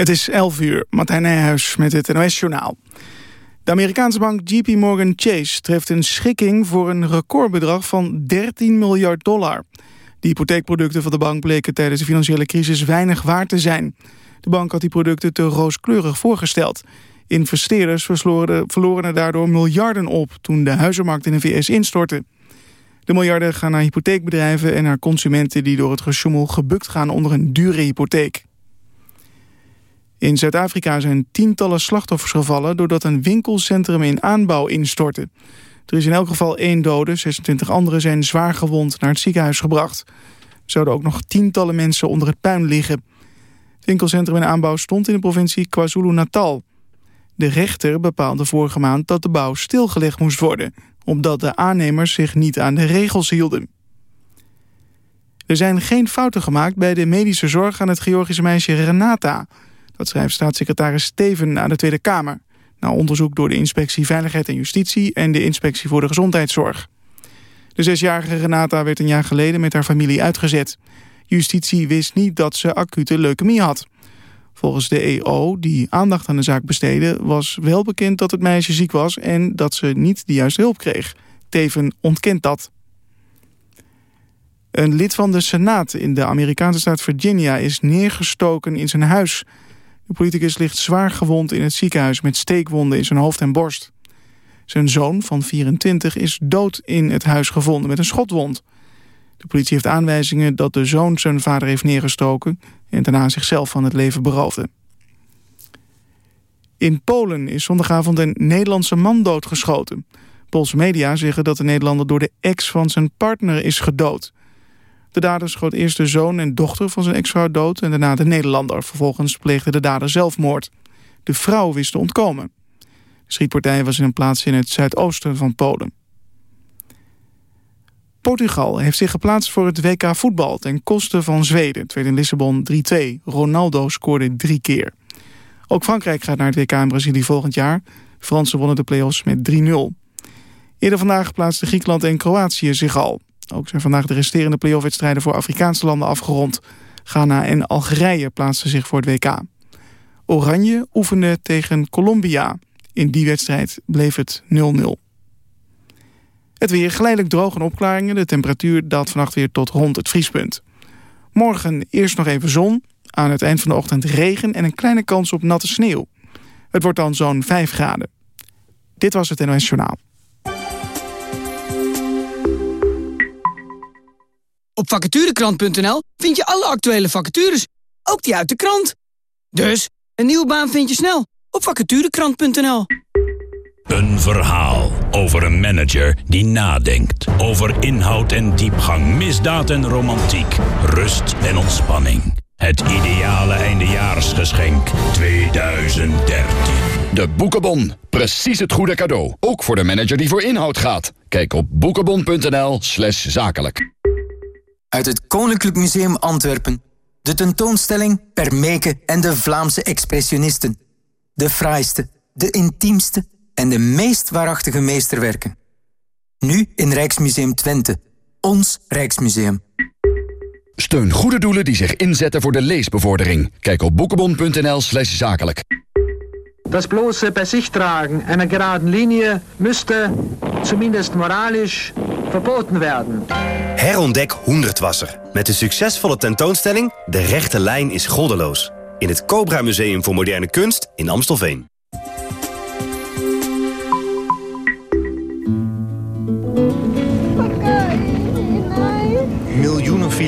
Het is 11 uur, Martijn Nijhuis met het NOS-journaal. De Amerikaanse bank JP Morgan Chase treft een schikking voor een recordbedrag van 13 miljard dollar. De hypotheekproducten van de bank bleken tijdens de financiële crisis weinig waard te zijn. De bank had die producten te rooskleurig voorgesteld. Investeerders verloren, er daardoor miljarden op toen de huizenmarkt in de VS instortte. De miljarden gaan naar hypotheekbedrijven en naar consumenten die door het gesjoemel gebukt gaan onder een dure hypotheek. In Zuid-Afrika zijn tientallen slachtoffers gevallen... doordat een winkelcentrum in aanbouw instortte. Er is in elk geval één dode, 26 anderen zijn zwaar gewond naar het ziekenhuis gebracht. Er zouden ook nog tientallen mensen onder het puin liggen. Het winkelcentrum in aanbouw stond in de provincie KwaZulu-Natal. De rechter bepaalde vorige maand dat de bouw stilgelegd moest worden... omdat de aannemers zich niet aan de regels hielden. Er zijn geen fouten gemaakt bij de medische zorg aan het Georgische meisje Renata... Dat schrijft staatssecretaris Steven aan de Tweede Kamer. Na onderzoek door de Inspectie Veiligheid en Justitie en de Inspectie voor de Gezondheidszorg. De zesjarige Renata werd een jaar geleden met haar familie uitgezet. Justitie wist niet dat ze acute leukemie had. Volgens de EO, die aandacht aan de zaak besteedde... was wel bekend dat het meisje ziek was en dat ze niet de juiste hulp kreeg. Teven ontkent dat. Een lid van de Senaat in de Amerikaanse staat Virginia... is neergestoken in zijn huis... De politicus ligt zwaar gewond in het ziekenhuis met steekwonden in zijn hoofd en borst. Zijn zoon van 24 is dood in het huis gevonden met een schotwond. De politie heeft aanwijzingen dat de zoon zijn vader heeft neergestoken... en daarna zichzelf van het leven beroofde. In Polen is zondagavond een Nederlandse man doodgeschoten. Poolse media zeggen dat de Nederlander door de ex van zijn partner is gedood. De dader schoot eerst de zoon en dochter van zijn ex-vrouw dood... en daarna de Nederlander. Vervolgens pleegde de dader zelfmoord. De vrouw wist te ontkomen. De schietpartij was in een plaats in het zuidoosten van Polen. Portugal heeft zich geplaatst voor het WK voetbal ten koste van Zweden. Het werd in Lissabon 3-2. Ronaldo scoorde drie keer. Ook Frankrijk gaat naar het WK in Brazilië volgend jaar. Fransen wonnen de play-offs met 3-0. Eerder vandaag plaatsten Griekenland en Kroatië zich al. Ook zijn vandaag de resterende playoff-wedstrijden voor Afrikaanse landen afgerond. Ghana en Algerije plaatsten zich voor het WK. Oranje oefende tegen Colombia. In die wedstrijd bleef het 0-0. Het weer geleidelijk droog en opklaringen. De temperatuur daalt vannacht weer tot rond het vriespunt. Morgen eerst nog even zon. Aan het eind van de ochtend regen en een kleine kans op natte sneeuw. Het wordt dan zo'n 5 graden. Dit was het NOS Journaal. Op vacaturekrant.nl vind je alle actuele vacatures, ook die uit de krant. Dus, een nieuwe baan vind je snel op vacaturekrant.nl. Een verhaal over een manager die nadenkt. Over inhoud en diepgang, misdaad en romantiek, rust en ontspanning. Het ideale eindejaarsgeschenk 2013. De Boekenbon. Precies het goede cadeau. Ook voor de manager die voor inhoud gaat. Kijk op boekenbon.nl slash zakelijk. Uit het Koninklijk Museum Antwerpen. De tentoonstelling Permeke en de Vlaamse expressionisten. De fraaiste, de intiemste en de meest waarachtige meesterwerken. Nu in Rijksmuseum Twente. Ons Rijksmuseum. Steun goede doelen die zich inzetten voor de leesbevordering. Kijk op boekenbon.nl slash zakelijk. Das bloße bei sich tragen einer geraden Linie müsste, zumindest moralisch, verboten werden. Herontdek Hoendertwasser. Met de succesvolle tentoonstelling De rechte lijn is goddeloos. In het Cobra Museum voor Moderne Kunst in Amstelveen.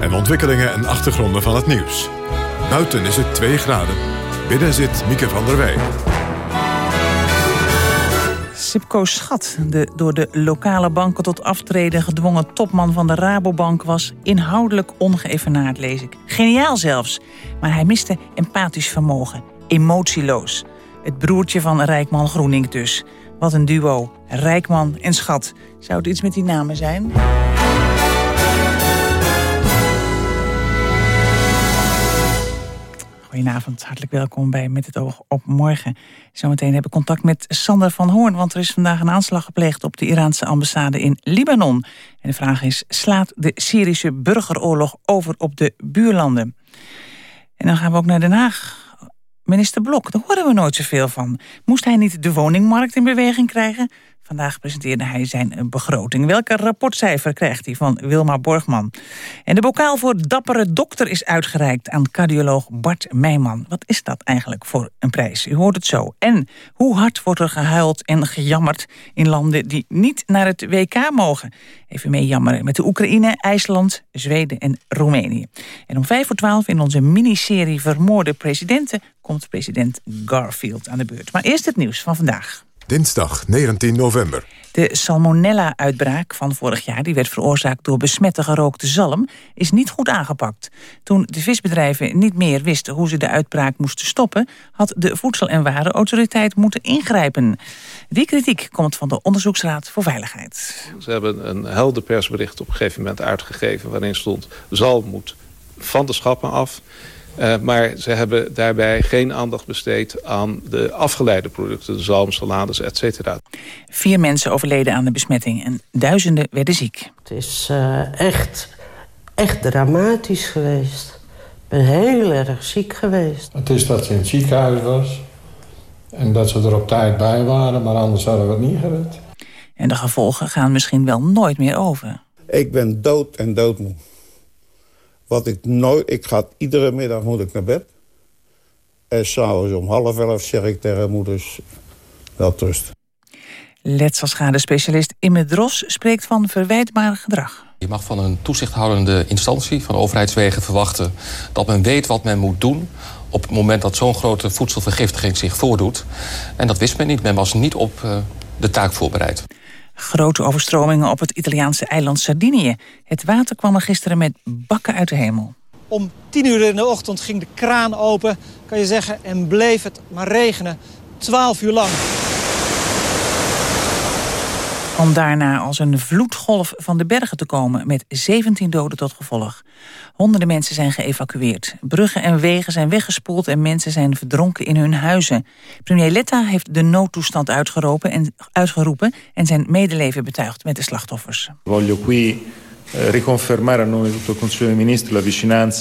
En ontwikkelingen en achtergronden van het nieuws. Buiten is het 2 graden. Binnen zit Mieke van der Wij. Sipko Schat, de door de lokale banken tot aftreden gedwongen topman van de Rabobank... was inhoudelijk ongeëvenaard, lees ik. Geniaal zelfs. Maar hij miste empathisch vermogen. Emotieloos. Het broertje van Rijkman Groening dus. Wat een duo. Rijkman en Schat. Zou het iets met die namen zijn? Goedenavond, hartelijk welkom bij Met het Oog op Morgen. Zometeen heb ik contact met Sander van Hoorn... want er is vandaag een aanslag gepleegd op de Iraanse ambassade in Libanon. En de vraag is, slaat de Syrische burgeroorlog over op de buurlanden? En dan gaan we ook naar Den Haag. Minister Blok, daar horen we nooit zoveel van. Moest hij niet de woningmarkt in beweging krijgen? Vandaag presenteerde hij zijn begroting. Welke rapportcijfer krijgt hij van Wilma Borgman? En de bokaal voor dappere dokter is uitgereikt aan cardioloog Bart Meijman. Wat is dat eigenlijk voor een prijs? U hoort het zo. En hoe hard wordt er gehuild en gejammerd in landen die niet naar het WK mogen? Even mee jammeren met de Oekraïne, IJsland, Zweden en Roemenië. En om vijf voor twaalf in onze miniserie Vermoorde Presidenten... komt president Garfield aan de beurt. Maar eerst het nieuws van vandaag. Dinsdag 19 november. De salmonella-uitbraak van vorig jaar, die werd veroorzaakt door besmette gerookte zalm, is niet goed aangepakt. Toen de visbedrijven niet meer wisten hoe ze de uitbraak moesten stoppen, had de Voedsel- en Warenautoriteit moeten ingrijpen. Die kritiek komt van de Onderzoeksraad voor Veiligheid. Ze hebben een helder persbericht op een gegeven moment uitgegeven waarin stond zalm moet van de schappen af. Uh, maar ze hebben daarbij geen aandacht besteed aan de afgeleide producten, de zalm, salades, et cetera. Vier mensen overleden aan de besmetting en duizenden werden ziek. Het is uh, echt, echt dramatisch geweest. Ik ben heel erg ziek geweest. Het is dat ze in het ziekenhuis was en dat ze er op tijd bij waren, maar anders hadden we het niet gered. En de gevolgen gaan misschien wel nooit meer over. Ik ben dood en doodmoe. Wat ik nooit... Ik ga iedere middag moet ik naar bed. En s'avonds om half elf zeg ik tegen moeders... wel trust. Letselschade-specialist Imme Dros spreekt van verwijtbaar gedrag. Je mag van een toezichthoudende instantie, van overheidswegen verwachten... dat men weet wat men moet doen op het moment dat zo'n grote voedselvergiftiging zich voordoet. En dat wist men niet. Men was niet op uh, de taak voorbereid. Grote overstromingen op het Italiaanse eiland Sardinië. Het water kwam er gisteren met bakken uit de hemel. Om tien uur in de ochtend ging de kraan open, kan je zeggen, en bleef het maar regenen. Twaalf uur lang. Om daarna als een vloedgolf van de bergen te komen... met 17 doden tot gevolg. Honderden mensen zijn geëvacueerd. Bruggen en wegen zijn weggespoeld en mensen zijn verdronken in hun huizen. Premier Letta heeft de noodtoestand uitgeroepen en, uitgeroepen... en zijn medeleven betuigd met de slachtoffers. Voglio qui eh, riconfermare a nome tutto il Consiglio dei Ministri...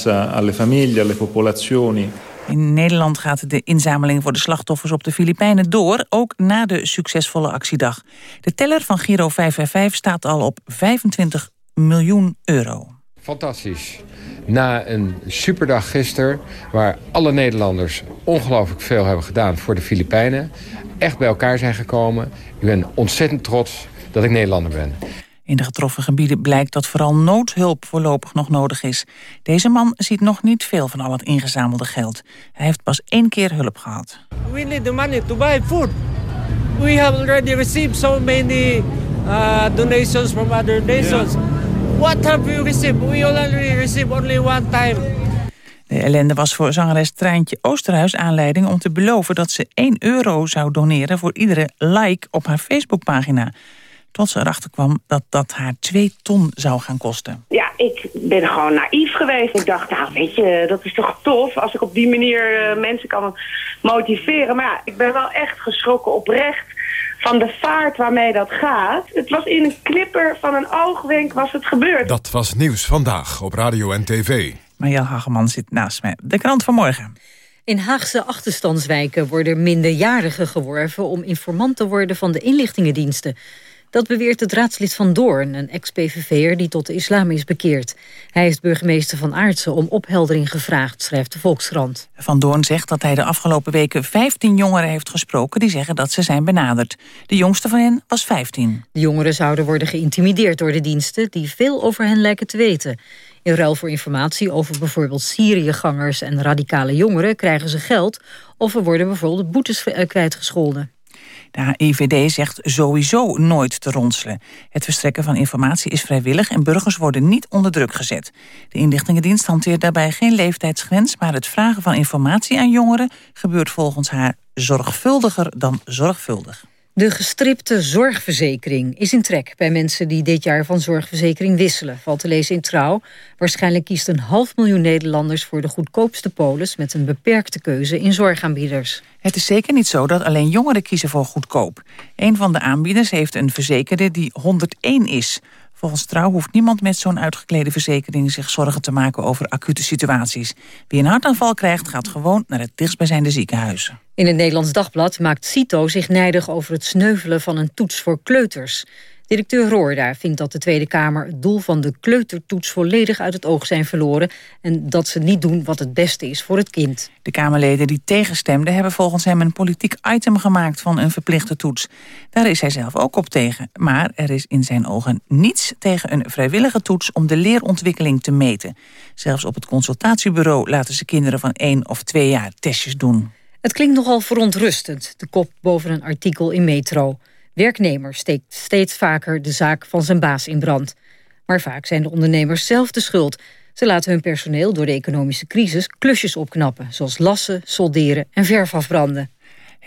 alle famiglie, alle popolazioni... In Nederland gaat de inzameling voor de slachtoffers op de Filipijnen door, ook na de succesvolle actiedag. De teller van Giro 555 staat al op 25 miljoen euro. Fantastisch. Na een superdag gisteren, waar alle Nederlanders ongelooflijk veel hebben gedaan voor de Filipijnen, echt bij elkaar zijn gekomen. Ik ben ontzettend trots dat ik Nederlander ben. In de getroffen gebieden blijkt dat vooral noodhulp voorlopig nog nodig is. Deze man ziet nog niet veel van al het ingezamelde geld. Hij heeft pas één keer hulp gehad. We need the money to buy food. We have already received so many uh, donations from other nations. What have we received? We already received only one time. De ellende was voor zangeres Treintje Oosterhuis aanleiding om te beloven dat ze 1 euro zou doneren voor iedere like op haar Facebookpagina tot ze erachter kwam dat dat haar twee ton zou gaan kosten. Ja, ik ben gewoon naïef geweest. Ik dacht, nou weet je, dat is toch tof als ik op die manier uh, mensen kan motiveren. Maar ja, ik ben wel echt geschrokken oprecht van de vaart waarmee dat gaat. Het was in een klipper van een oogwenk was het gebeurd. Dat was nieuws vandaag op radio en tv. Marjel Hageman zit naast mij. De krant van morgen. In Haagse achterstandswijken worden minderjarigen geworven... om informant te worden van de inlichtingendiensten. Dat beweert het raadslid van Doorn, een ex-PVV'er die tot de islam is bekeerd. Hij heeft burgemeester Van Aartsen om opheldering gevraagd, schrijft de Volkskrant. Van Doorn zegt dat hij de afgelopen weken 15 jongeren heeft gesproken... die zeggen dat ze zijn benaderd. De jongste van hen was 15. De jongeren zouden worden geïntimideerd door de diensten... die veel over hen lijken te weten. In ruil voor informatie over bijvoorbeeld Syriëgangers en radicale jongeren... krijgen ze geld of er worden bijvoorbeeld boetes eh, kwijtgescholden. De IVD zegt sowieso nooit te ronselen. Het verstrekken van informatie is vrijwillig en burgers worden niet onder druk gezet. De inlichtingendienst hanteert daarbij geen leeftijdsgrens... maar het vragen van informatie aan jongeren gebeurt volgens haar zorgvuldiger dan zorgvuldig. De gestripte zorgverzekering is in trek bij mensen die dit jaar van zorgverzekering wisselen. Valt te lezen in Trouw. Waarschijnlijk kiest een half miljoen Nederlanders voor de goedkoopste polis met een beperkte keuze in zorgaanbieders. Het is zeker niet zo dat alleen jongeren kiezen voor goedkoop. Een van de aanbieders heeft een verzekerde die 101 is. Volgens Trouw hoeft niemand met zo'n uitgeklede verzekering zich zorgen te maken over acute situaties. Wie een hartaanval krijgt, gaat gewoon naar het dichtstbijzijnde ziekenhuis. In het Nederlands Dagblad maakt CITO zich nijdig over het sneuvelen van een toets voor kleuters. Directeur Roorda vindt dat de Tweede Kamer het doel van de kleutertoets volledig uit het oog zijn verloren en dat ze niet doen wat het beste is voor het kind. De Kamerleden die tegenstemden hebben volgens hem een politiek item gemaakt van een verplichte toets. Daar is hij zelf ook op tegen, maar er is in zijn ogen niets tegen een vrijwillige toets om de leerontwikkeling te meten. Zelfs op het consultatiebureau laten ze kinderen van één of twee jaar testjes doen. Het klinkt nogal verontrustend, de kop boven een artikel in Metro. Werknemer steekt steeds vaker de zaak van zijn baas in brand. Maar vaak zijn de ondernemers zelf de schuld. Ze laten hun personeel door de economische crisis klusjes opknappen... zoals lassen, solderen en verf afbranden.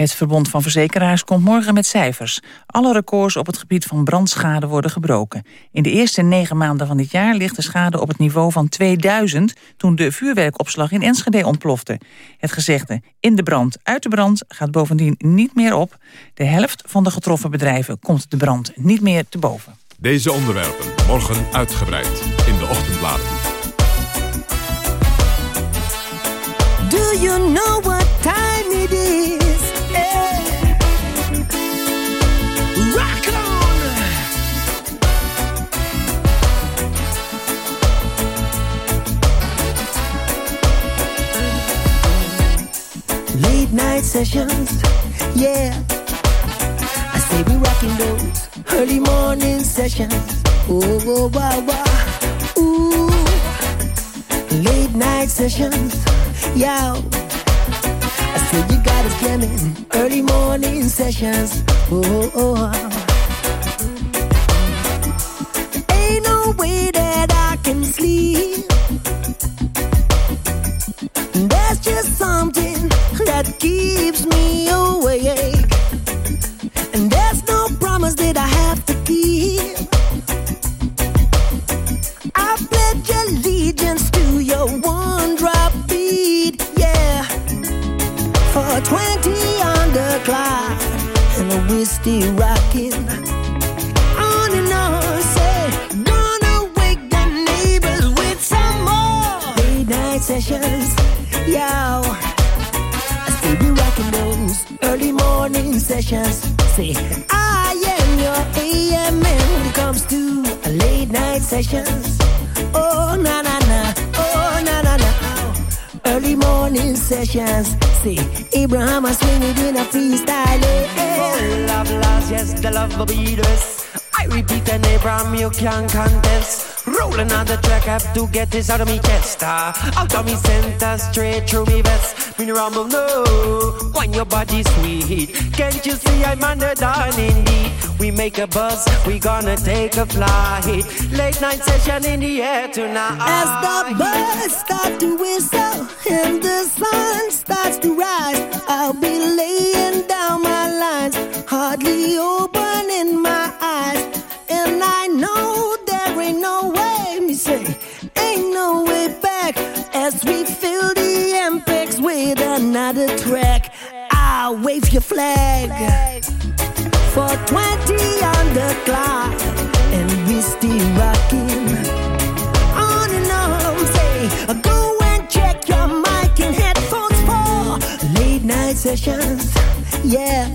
Het Verbond van Verzekeraars komt morgen met cijfers. Alle records op het gebied van brandschade worden gebroken. In de eerste negen maanden van dit jaar ligt de schade op het niveau van 2000... toen de vuurwerkopslag in Enschede ontplofte. Het gezegde in de brand, uit de brand gaat bovendien niet meer op. De helft van de getroffen bedrijven komt de brand niet meer te boven. Deze onderwerpen morgen uitgebreid in de ochtendbladen. Do you know what time it is? Night sessions, yeah. I say we rocking those early morning sessions. Oh, oh, oh wow, wow. Ooh, late night sessions, yeah. I say you got us jamming early morning sessions. Oh, oh, oh. Ain't no way that I can sleep. There's just something that keeps me awake. And there's no promise that I have to keep. I pledge allegiance to your one drop beat, yeah. For 20 on the clock, and we're still rocking. Say, I am your AM when it comes to late night sessions. Oh, na na na, oh, na na na. Early morning sessions. Say, Abraham, I swing it in a freestyle. Oh, love, love, yes, the love be this. I repeat and Abraham, you can't contest. Rolling on the track, have to get this out of me chest. ah. out of me center, straight through me vest. Me rumble, no, when your body sweet. Can't you see I'm under down indeed? We make a buzz, we gonna take a flight. Late night session in the air tonight. As the birds start to whistle and the sun starts to rise, I'll be laying down my lines, hardly opening my as we fill the MPEX with another track. I'll wave your flag for 20 on the clock, and we still rocking on and on. Say, go and check your mic and headphones for late night sessions. Yeah.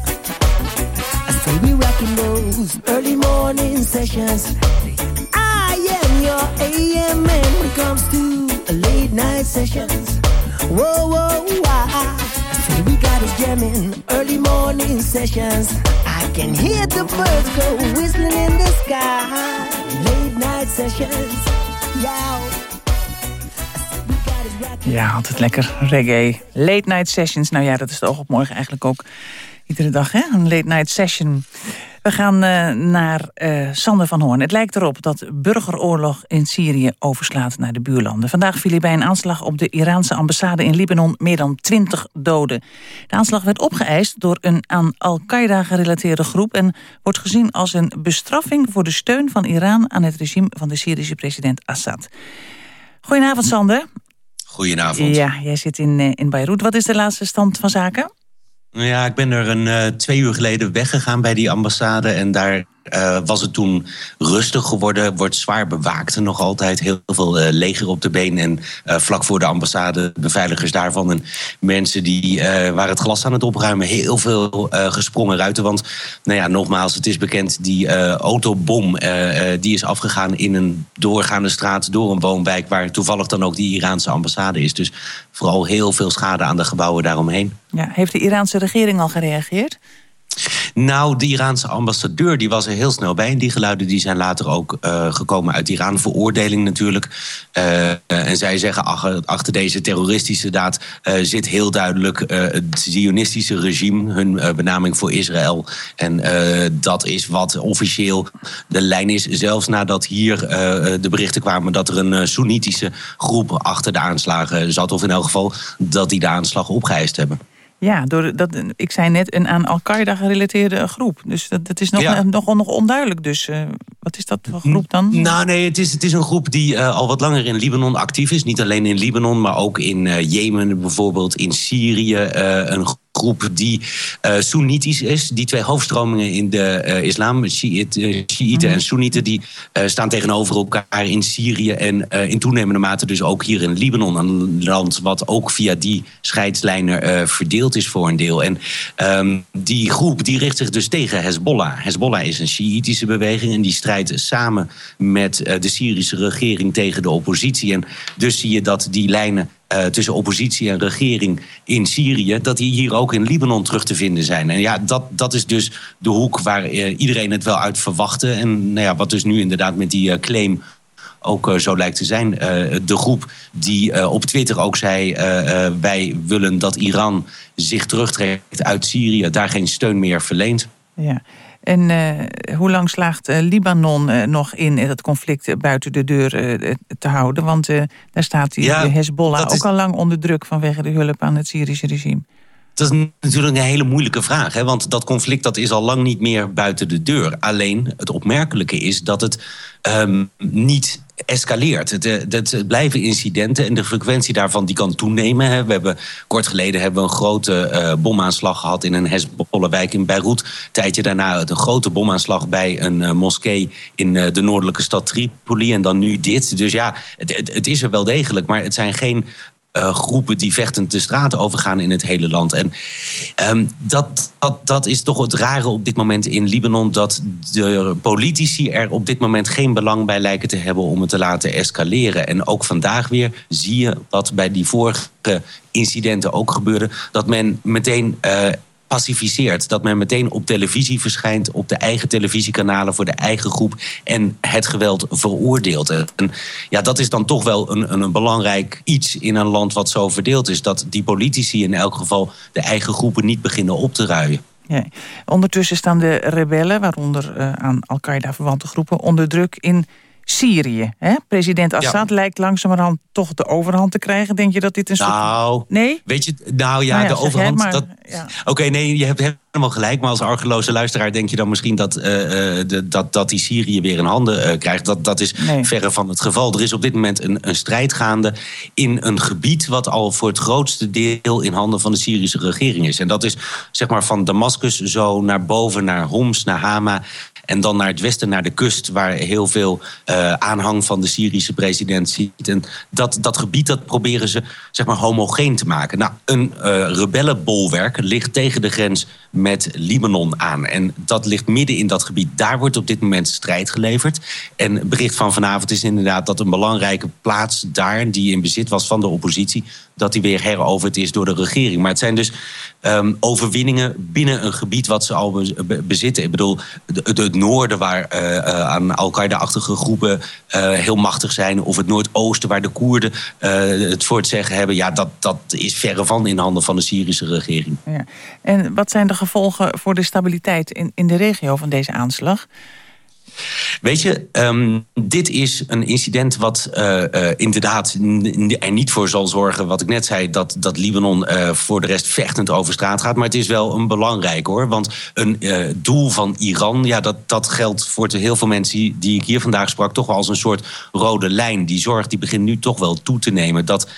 I Say we rocking those early morning sessions. Night sessions. Whoa, whoa, why? We got us jamming early morning sessions. I can hear the birds go whistling in the sky. Late night sessions, yeah. Ja, altijd lekker reggae. Late night sessions. Nou ja, dat is de oog op morgen eigenlijk ook iedere dag, hè? Een late night session. We gaan uh, naar uh, Sander van Hoorn. Het lijkt erop dat burgeroorlog in Syrië overslaat naar de buurlanden. Vandaag viel hij bij een aanslag op de Iraanse ambassade in Libanon meer dan 20 doden. De aanslag werd opgeëist door een aan Al-Qaeda gerelateerde groep... en wordt gezien als een bestraffing voor de steun van Iran... aan het regime van de Syrische president Assad. Goedenavond, Sander. Goedenavond. Ja, jij zit in, uh, in Beirut. Wat is de laatste stand van zaken? Ja, ik ben er een uh, twee uur geleden weggegaan bij die ambassade. En daar uh, was het toen rustig geworden. Wordt zwaar bewaakt. Nog altijd heel veel uh, leger op de been. En vlak voor de ambassade beveiligers daarvan. En mensen die waren het glas aan het opruimen. Heel veel gesprongen ruiten. Want, nou ja, nogmaals, het is bekend. Die autobom die is afgegaan in een doorgaande straat. Door een woonwijk waar toevallig dan ook die Iraanse ambassade is. Dus vooral heel veel schade aan de gebouwen daaromheen. Ja, heeft de Iraanse regering al gereageerd? Nou, de Iraanse ambassadeur die was er heel snel bij. En die geluiden die zijn later ook uh, gekomen uit Iran. Veroordeling natuurlijk. Uh, en zij zeggen, ach, achter deze terroristische daad uh, zit heel duidelijk het Zionistische regime. Hun benaming voor Israël. En dat is wat officieel de lijn is. Zelfs nadat hier de berichten kwamen dat er een Soenitische groep achter de aanslagen zat. Of in elk geval dat die de aanslag opgeëist hebben. Ja, door dat, ik zei net een aan Al-Qaeda gerelateerde groep. Dus dat, dat is nog, ja. nog, nog onduidelijk. Dus uh, wat is dat voor groep dan? Nou nee, het is, het is een groep die uh, al wat langer in Libanon actief is. Niet alleen in Libanon, maar ook in uh, Jemen bijvoorbeeld, in Syrië. een groep die uh, Soenitisch is. Die twee hoofdstromingen in de uh, islam, Shiiten uh, mm -hmm. en Soenieten... die staan tegenover elkaar in Syrië en in toenemende mate dus ook hier in Libanon. Een land wat ook via die scheidslijnen verdeeld is voor een deel. En um, die groep die richt zich dus tegen Hezbollah. Hezbollah is een Shiïtische beweging en die strijdt samen met de Syrische regering tegen de oppositie. En dus zie je dat die lijnen uh, tussen oppositie en regering in Syrië, dat die hier ook in Libanon terug te vinden zijn. En ja, dat, dat is dus de hoek waar uh, iedereen het wel uit verwachtte. En nou ja, wat dus nu inderdaad met die uh, claim ook zo lijkt te zijn. de groep die op Twitter ook zei: wij willen dat Iran zich terugtrekt uit Syrië, daar geen steun meer verleent. Ja. En uh, hoe lang slaagt uh, Libanon uh, nog in het conflict buiten de deur te houden? Want daar staat die, ja, Hezbollah ook is... al lang onder druk vanwege de hulp aan het Syrische regime. Dat is natuurlijk een hele moeilijke vraag. Hè? Want dat conflict dat is al lang niet meer buiten de deur. Alleen het opmerkelijke is dat het um, niet escaleert. Het, het, blijven incidenten en de frequentie daarvan die kan toenemen. Hè. We hebben, kort geleden hebben we een grote uh, bomaanslag gehad in een Hezbollah-wijk in Beirut. Een tijdje daarna een grote bomaanslag bij een uh, moskee in de noordelijke stad Tripoli. En dan nu dit. Dus ja, het, het, is er wel degelijk, maar het zijn geen uh, groepen die vechtend de straten overgaan in het hele land. En um, dat, dat, dat is toch het rare op dit moment in Libanon... dat de politici er op dit moment geen belang bij lijken te hebben... om het te laten escaleren. En ook vandaag weer zie je wat bij die vorige incidenten ook gebeurde... dat men meteen uh, pacificeert. Dat men meteen op televisie verschijnt, op de eigen televisiekanalen voor de eigen groep en het geweld veroordeelt. En ja, dat is dan toch wel een, een, belangrijk iets in een land wat zo verdeeld is. Dat die politici in elk geval de eigen groepen niet beginnen op te ruien. Ondertussen staan de rebellen, waaronder uh, aan Al-Qaeda verwante groepen, onder druk in Syrië. Hè? President Assad ja. lijkt langzamerhand toch de overhand te krijgen. Denk je dat dit een soort... Nou, nee? weet je, nou ja, nou ja de overhand... Maar, dat... ja. Oké, okay, nee, je hebt helemaal gelijk. Maar als argeloze luisteraar denk je dan misschien dat, uh, de, dat, dat die Syrië weer in handen uh, krijgt. Dat, dat is nee. verre van het geval. Er is op dit moment een, een strijd gaande in een gebied wat al voor het grootste deel in handen van de Syrische regering is. En dat is zeg maar van Damascus zo naar boven, naar Homs, naar Hama. En dan naar het westen, naar de kust, waar heel veel uh, aanhang van de Syrische president ziet. En dat, dat gebied dat proberen ze zeg maar homogeen te maken. Nou, een uh, rebellenbolwerk ligt tegen de grens met Libanon aan. En dat ligt midden in dat gebied. Daar wordt op dit moment strijd geleverd. En het bericht van vanavond is inderdaad dat een belangrijke plaats daar, die in bezit was van de oppositie, dat die weer heroverd is door de regering. Maar het zijn dus um, overwinningen binnen een gebied wat ze al bezitten. Ik bedoel, het noorden waar uh, aan Al-Qaeda-achtige groepen uh, heel machtig zijn, of het noordoosten waar de Koerden het voor het zeggen hebben, ja, dat, dat is verre van in handen van de Syrische regering. Ja. En wat zijn de gevolgen voor de stabiliteit in, in de regio van deze aanslag? Weet je, um, dit is een incident wat uh, uh, inderdaad er niet voor zal zorgen... wat ik net zei, dat, dat Libanon uh, voor de rest vechtend over straat gaat. Maar het is wel een belangrijk hoor. Want een doel van Iran, ja, dat, dat geldt voor heel veel mensen... Die, die ik hier vandaag sprak, toch wel als een soort rode lijn. Die zorg die begint nu toch wel toe te nemen. Dat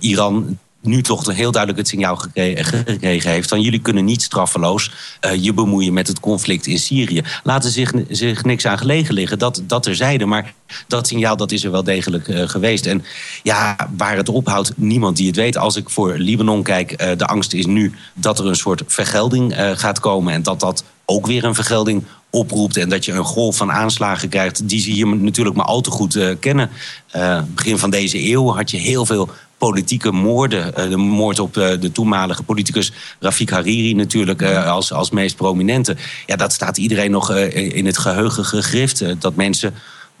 Iran nu toch heel duidelijk het signaal gekregen heeft... van jullie kunnen niet straffeloos uh, je bemoeien met het conflict in Syrië. Laten zich, zich niks aan gelegen liggen, dat, dat terzijde. Maar dat signaal dat is er wel degelijk uh, geweest. En ja, waar het ophoudt, niemand die het weet. Als ik voor Libanon kijk, uh, de angst is nu dat er een soort vergelding gaat komen... en dat dat ook weer een vergelding oproept en dat je een golf van aanslagen krijgt... die ze hier natuurlijk maar al te goed kennen. Uh, begin van deze eeuw had je heel veel politieke moorden. Uh, de moord op de toenmalige politicus Rafik Hariri natuurlijk als, als meest prominente. Ja, dat staat iedereen nog in het geheugen gegrift. dat mensen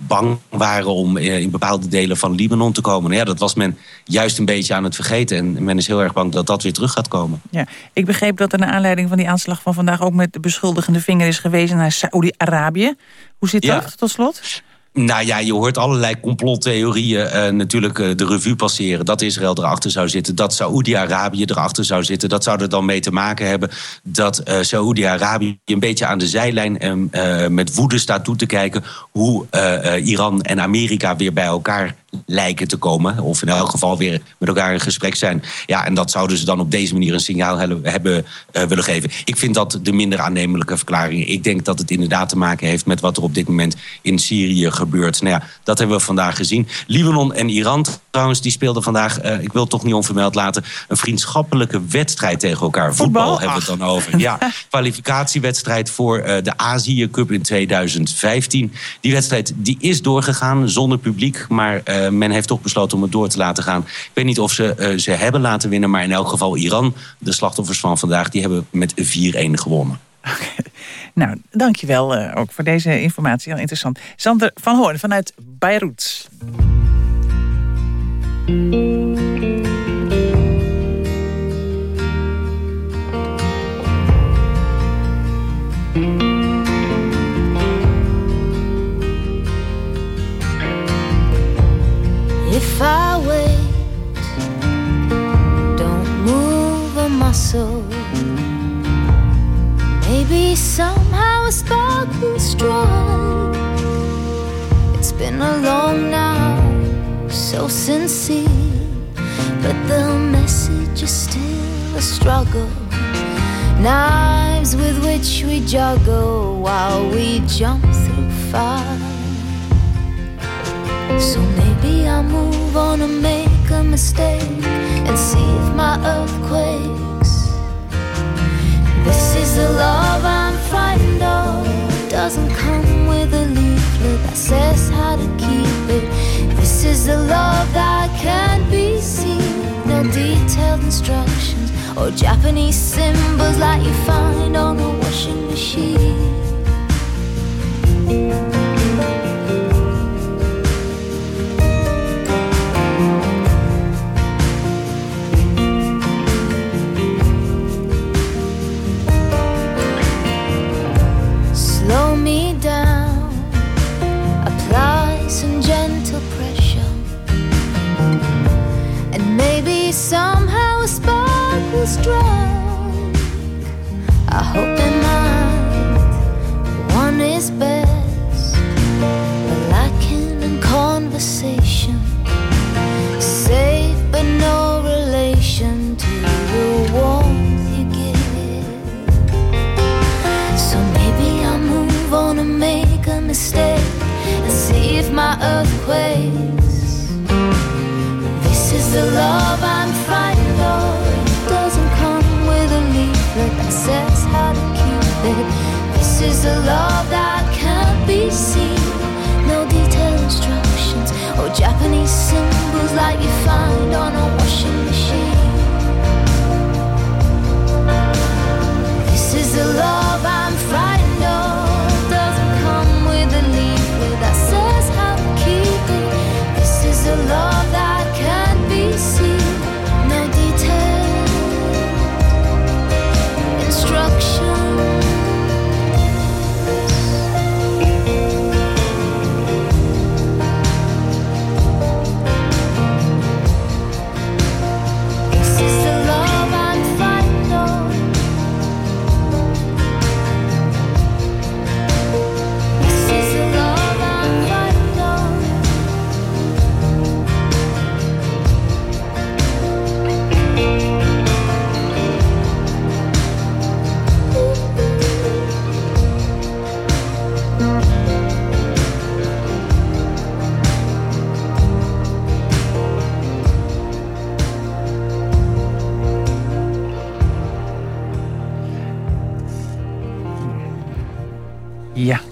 bang waren om in bepaalde delen van Libanon te komen. Ja, dat was men juist een beetje aan het vergeten. En men is heel erg bang dat dat weer terug gaat komen. Ja, ik begreep dat er naar aanleiding van die aanslag van vandaag... ook met de beschuldigende vinger is gewezen naar Saoedi-Arabië. Hoe zit ja. dat tot slot? Nou ja, je hoort allerlei complottheorieën uh, natuurlijk uh, de revue passeren. Dat Israël erachter zou zitten, dat Saoedi-Arabië erachter zou zitten. Dat zou er dan mee te maken hebben dat uh, Saoedi-Arabië een beetje aan de zijlijn en met woede staat toe te kijken hoe Iran en Amerika weer bij elkaar lijken te komen. Of in elk geval weer met elkaar in gesprek zijn. Ja, en dat zouden ze dan op deze manier een signaal hebben uh, willen geven. Ik vind dat de minder aannemelijke verklaring. Ik denk dat het inderdaad te maken heeft met wat er op dit moment in Syrië gebeurt. Nou ja, dat hebben we vandaag gezien. Libanon en Iran trouwens, die speelden vandaag, uh, ik wil het toch niet onvermeld laten, een vriendschappelijke wedstrijd tegen elkaar. Voetbal, Voetbal hebben we het dan over. Ja, kwalificatiewedstrijd voor uh, de Azië Cup in 2015. Die wedstrijd die is doorgegaan zonder publiek, maar uh, men heeft toch besloten om het door te laten gaan. Ik weet niet of ze uh, ze hebben laten winnen, maar in elk geval Iran, de slachtoffers van vandaag, die hebben met 4-1 gewonnen. Okay. Nou, dankjewel uh, ook voor deze informatie. Heel interessant. Sander van Hoorn vanuit Beirut. If I wait, don't move a muscle. Maybe somehow a spark will strike. It's been a long night, so sincere, but the message is still a struggle. Knives with which we juggle while we jump through fire. So maybe I'll move on and make a mistake and see if my earthquakes. This is the love I'm frightened of. Doesn't come with a leaflet that says how to keep it. This is the love that can't be seen. No detailed instructions or Japanese symbols like you find on a washing machine. But. This is a love.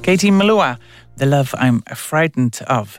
Katie Melua. The Love I'm Frightened of.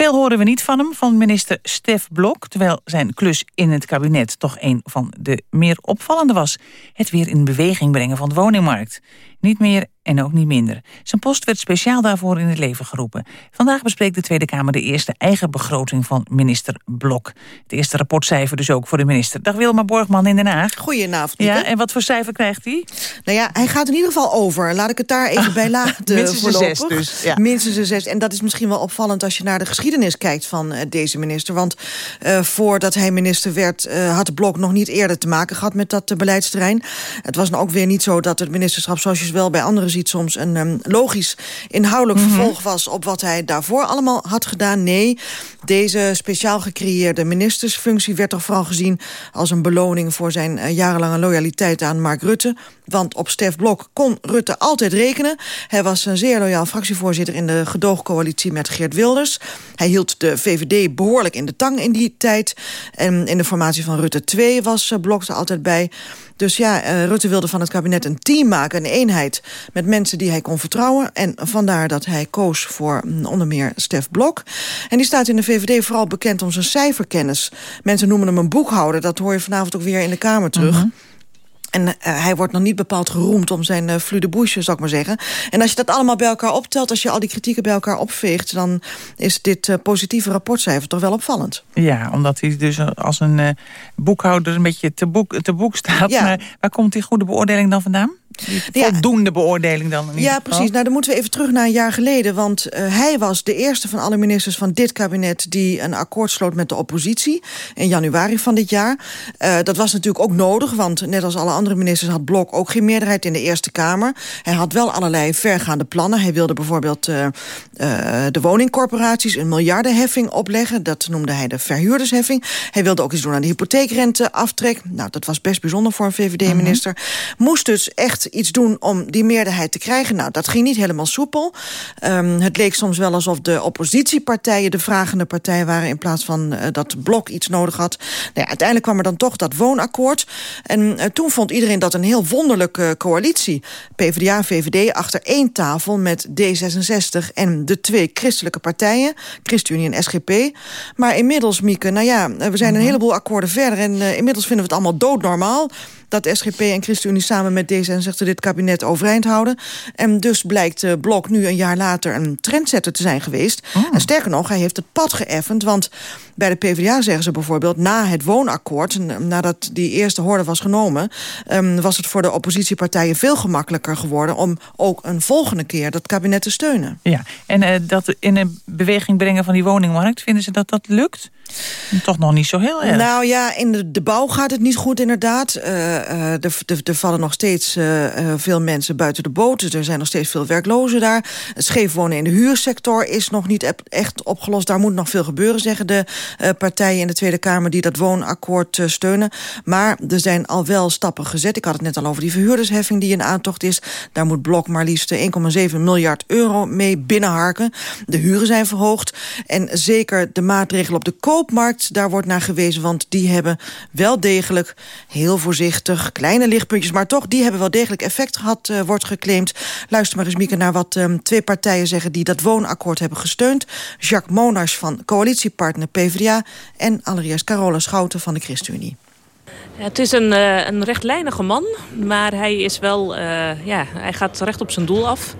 Veel horen we niet van hem, van minister Stef Blok... terwijl zijn klus in het kabinet toch een van de meer opvallende was. Het weer in beweging brengen van de woningmarkt. Niet meer en ook niet minder. Zijn post werd speciaal daarvoor in het leven geroepen. Vandaag bespreekt de Tweede Kamer de eerste eigen begroting van minister Blok. Het eerste rapportcijfer dus ook voor de minister. Dag Wilma Borgman in Den Haag. Goedenavond. Ja, en wat voor cijfer krijgt hij? Nou ja, hij gaat in ieder geval over. Laat ik het daar even bij laten Minstens een zes dus, ja. Minstens een zes. En dat is misschien wel opvallend als je naar de geschiedenis kijkt van eh, deze minister. Want eh, voordat hij minister werd, eh, had de Blok nog niet eerder te maken gehad met dat beleidsterrein. Het was dan ook weer niet zo dat het ministerschap, zoals je het wel bij anderen ziet, soms een ehm, logisch inhoudelijk Mhm. vervolg was op wat hij daarvoor allemaal had gedaan. Nee, deze speciaal gecreëerde ministersfunctie werd toch vooral gezien als een beloning voor zijn jarenlange loyaliteit aan Mark Rutte. Want op Stef Blok kon Rutte altijd rekenen. Hij was een zeer loyaal fractievoorzitter in de gedoogcoalitie met Geert Wilders. Hij hield de VVD behoorlijk in de tang in die tijd. En in de formatie van Rutte 2 was eh, Blok er altijd bij. Dus ja, eh, Rutte wilde van het kabinet een team maken, een eenheid... met mensen die hij kon vertrouwen. En vandaar dat hij koos voor mm, onder meer Stef Blok. En die staat in de VVD vooral bekend om zijn cijferkennis. Mensen noemen hem een boekhouder. Dat hoor je vanavond ook weer in de Kamer terug. En eh, hij wordt nog niet bepaald geroemd om zijn uh, flu de bouche, zou ik maar zeggen. En als je dat allemaal bij elkaar optelt, als je al die kritieken bij elkaar opveegt... dan is dit uh, positieve rapportcijfer toch wel opvallend. Ja, omdat hij dus als een uh, boekhouder een beetje te boek, te boek staat. Ja. Maar waar komt die goede beoordeling dan vandaan? Die voldoende beoordeling dan? Ja, precies. Nou, dan moeten we even terug naar een jaar geleden. Want uh, hij was de eerste van alle ministers van dit kabinet... die een akkoord sloot met de oppositie in januari van dit jaar. Uh, dat was natuurlijk ook nodig, want net als alle andere ministers... had Blok ook geen meerderheid in de Eerste Kamer. Hij had wel allerlei vergaande plannen. Hij wilde bijvoorbeeld uh, de woningcorporaties een miljardenheffing opleggen. Dat noemde hij de verhuurdersheffing. Hij wilde ook iets doen aan de hypotheekrenteaftrek. Nou, dat was best bijzonder voor een VVD-minister. -hmm. Moest dus echt iets doen om die meerderheid te krijgen. Nou, dat ging niet helemaal soepel. Um, het leek soms wel alsof de oppositiepartijen de vragende partij waren... in plaats van uh, dat Blok iets nodig had. Nou ja, uiteindelijk kwam er dan toch dat woonakkoord. En toen vond iedereen dat een heel wonderlijke coalitie. PvdA, VVD, achter één tafel met D66 en de twee christelijke partijen. ChristenUnie en SGP. Maar inmiddels, Mieke, nou ja, we zijn een heleboel akkoorden verder... en uh, inmiddels vinden we het allemaal doodnormaal dat SGP en ChristenUnie samen met D66 dit kabinet overeind houden. En dus blijkt uh, Blok nu een jaar later een trendsetter te zijn geweest. Oh. En sterker nog, hij heeft het pad geëffend. Want bij de PvdA zeggen ze bijvoorbeeld... na het woonakkoord, nadat die eerste horde was genomen... Um, was het voor de oppositiepartijen veel gemakkelijker geworden... om ook een volgende keer dat kabinet te steunen. Ja, en uh, dat in een beweging brengen van die woningmarkt... vinden ze dat dat lukt? Toch nog niet zo heel erg. Nou ja, in de, de bouw gaat het niet goed inderdaad. Uh, er, er, vallen nog steeds uh, veel mensen buiten de boot. Dus er zijn nog steeds veel werklozen daar. Het scheef wonen in de huursector is nog niet echt opgelost. Daar moet nog veel gebeuren, zeggen de partijen in de Tweede Kamer... die dat woonakkoord steunen. Maar er zijn al wel stappen gezet. Ik had het net al over die verhuurdersheffing die in aantocht is. Daar moet Blok maar liefst 1,7 miljard euro mee binnenharken. De huren zijn verhoogd. En zeker de maatregelen op de koopmarkt, daar wordt naar gewezen. Want die hebben wel degelijk, heel voorzichtig, kleine lichtpuntjes... maar toch, die hebben wel degelijk effect gehad, uh, wordt geclaimd. Luister maar eens, Mieke, naar wat um, twee partijen zeggen... die dat woonakkoord hebben gesteund. Jacques Monars van coalitiepartner PvdA... en allereerst Carola Schouten van de ChristenUnie. Het is een, uh, een rechtlijnige man, maar hij is wel, uh, ja, hij gaat recht op zijn doel af.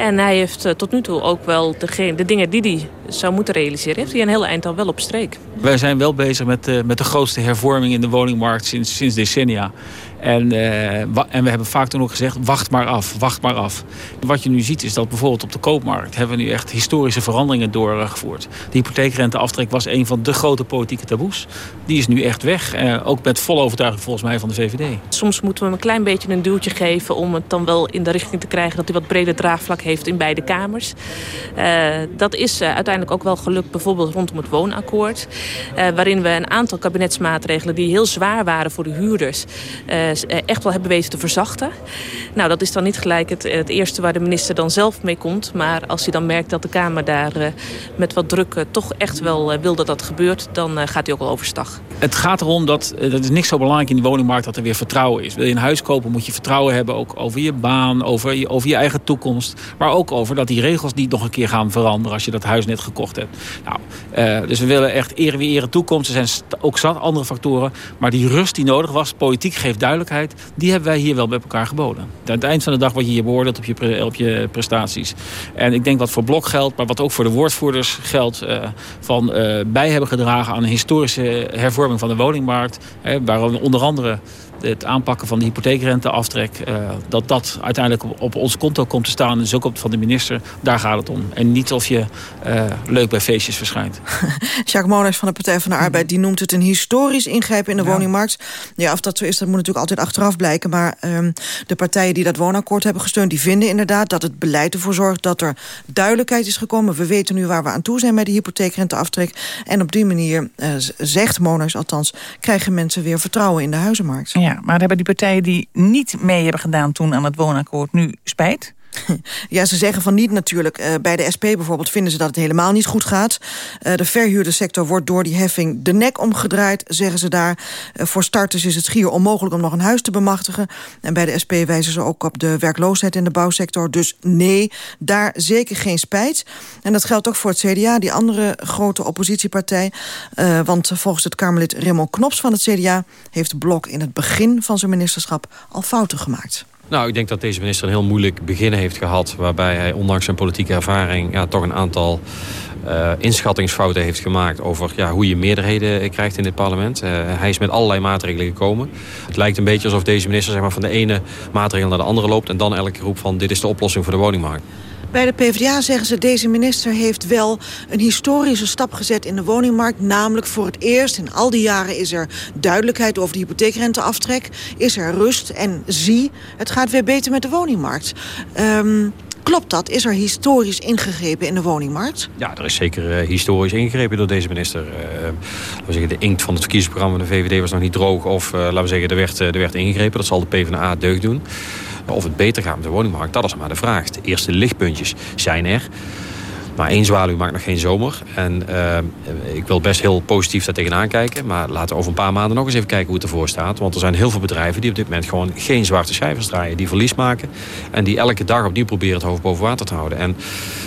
En hij heeft uh, tot nu toe ook wel degene, de dingen die hij zou moeten realiseren... heeft hij een hele eind al wel op streek. Wij zijn wel bezig met, uh, met de grootste hervorming in de woningmarkt sinds, sinds decennia. En, uh, en we hebben vaak toen ook gezegd, wacht maar af, wacht maar af. Wat je nu ziet is dat bijvoorbeeld op de koopmarkt... hebben we nu echt historische veranderingen doorgevoerd. De hypotheekrenteaftrek was een van de grote politieke taboes. Die is nu echt weg, uh, ook met volle overtuiging volgens mij van de VVD. Soms moeten we hem een klein beetje een duwtje geven... om het dan wel in de richting te krijgen dat hij wat breder draagvlak heeft in beide kamers. Uh, dat is uiteindelijk ook wel gelukt, bijvoorbeeld rondom het woonakkoord. waarin we een aantal kabinetsmaatregelen die heel zwaar waren voor de huurders echt wel hebben weten te verzachten. Nou, dat is dan niet gelijk het, het eerste waar de minister dan zelf mee komt. Maar als hij dan merkt dat de Kamer daar met wat druk toch echt wel wil dat dat gebeurt... dan gaat hij ook wel overstag. Het gaat erom dat, dat is niks zo belangrijk in die woningmarkt... dat er weer vertrouwen is. Wil je een huis kopen moet je vertrouwen hebben ook over je baan... over je, over je eigen toekomst. Maar ook over dat die regels niet nog een keer gaan veranderen... als je dat huis net gekocht hebt. Nou, dus we willen echt ere wie ere toekomst. Er zijn ook zat andere factoren. Maar die rust die nodig was, politiek geeft die hebben wij hier wel met elkaar geboden. Aan het eind van de dag word je hier beoordeeld op je, op je prestaties. En ik denk wat voor Blok geldt, maar wat ook voor de woordvoerders geldt... Uh, van uh, bij hebben gedragen aan een historische hervorming van de woningmarkt. Hè, waar onder andere het aanpakken van de hypotheekrenteaftrek... Uh, dat dat uiteindelijk op, ons konto komt te staan. Dus ook op van de minister. Daar gaat het om. En niet of je uh, leuk bij feestjes verschijnt. Jacques Moners van de Partij van de Arbeid... die noemt het een historisch ingrijpen in de ja. woningmarkt. Ja, of dat zo is, dat moet natuurlijk altijd achteraf blijken. Maar um, de partijen die dat woonakkoord hebben gesteund... die vinden inderdaad dat het beleid ervoor zorgt... dat er duidelijkheid is gekomen. We weten nu waar we aan toe zijn met de hypotheekrenteaftrek. En op die manier, uh, zegt Moners althans... krijgen mensen weer vertrouwen in de huizenmarkt. Ja. Ja, maar hebben die partijen die niet mee hebben gedaan toen aan het woonakkoord nu spijt? Ja, ze zeggen van niet natuurlijk. Uh, bij de SP bijvoorbeeld vinden ze dat het helemaal niet goed gaat. Uh, de verhuurdersector wordt door die heffing de nek omgedraaid, zeggen ze daar. Uh, voor starters is het schier onmogelijk om nog een huis te bemachtigen. En bij de SP wijzen ze ook op de werkloosheid in de bouwsector. Dus nee, daar zeker geen spijt. En dat geldt ook voor het CDA, die andere grote oppositiepartij. want volgens het Kamerlid Raymond Knops van het CDA... heeft Blok in het begin van zijn ministerschap al fouten gemaakt. Nou, ik denk dat deze minister een heel moeilijk begin heeft gehad... waarbij hij ondanks zijn politieke ervaring ja, toch een aantal uh, inschattingsfouten heeft gemaakt... over ja, hoe je meerderheden krijgt in dit parlement. Uh, hij is met allerlei maatregelen gekomen. Het lijkt een beetje alsof deze minister zeg maar, van de ene maatregel naar de andere loopt... en dan elke roep van dit is de oplossing voor de woningmarkt. Bij de PvdA zeggen ze, deze minister heeft wel een historische stap gezet in de woningmarkt. Namelijk voor het eerst in al die jaren is er duidelijkheid over de hypotheekrenteaftrek. Is er rust en zie, het gaat weer beter met de woningmarkt. Um, Klopt dat? Is er historisch ingegrepen in de woningmarkt? Ja, er is zeker uh, historisch ingegrepen door deze minister. Uh, laten we zeggen, de inkt van het verkiezingsprogramma van de VVD was nog niet droog. Of uh, laten we zeggen, er werd, er werd ingegrepen. Dat zal de PvdA deugd doen. Of het beter gaat met de woningmarkt, dat is maar de vraag. De eerste lichtpuntjes zijn er. Maar één zwaluw maakt nog geen zomer. En uh, ik wil best heel positief daar tegenaan kijken. Maar laten we over een paar maanden nog eens even kijken hoe het ervoor staat. Want er zijn heel veel bedrijven die op dit moment gewoon geen zwarte cijfers draaien. Die verlies maken. En die elke dag opnieuw proberen het hoofd boven water te houden. En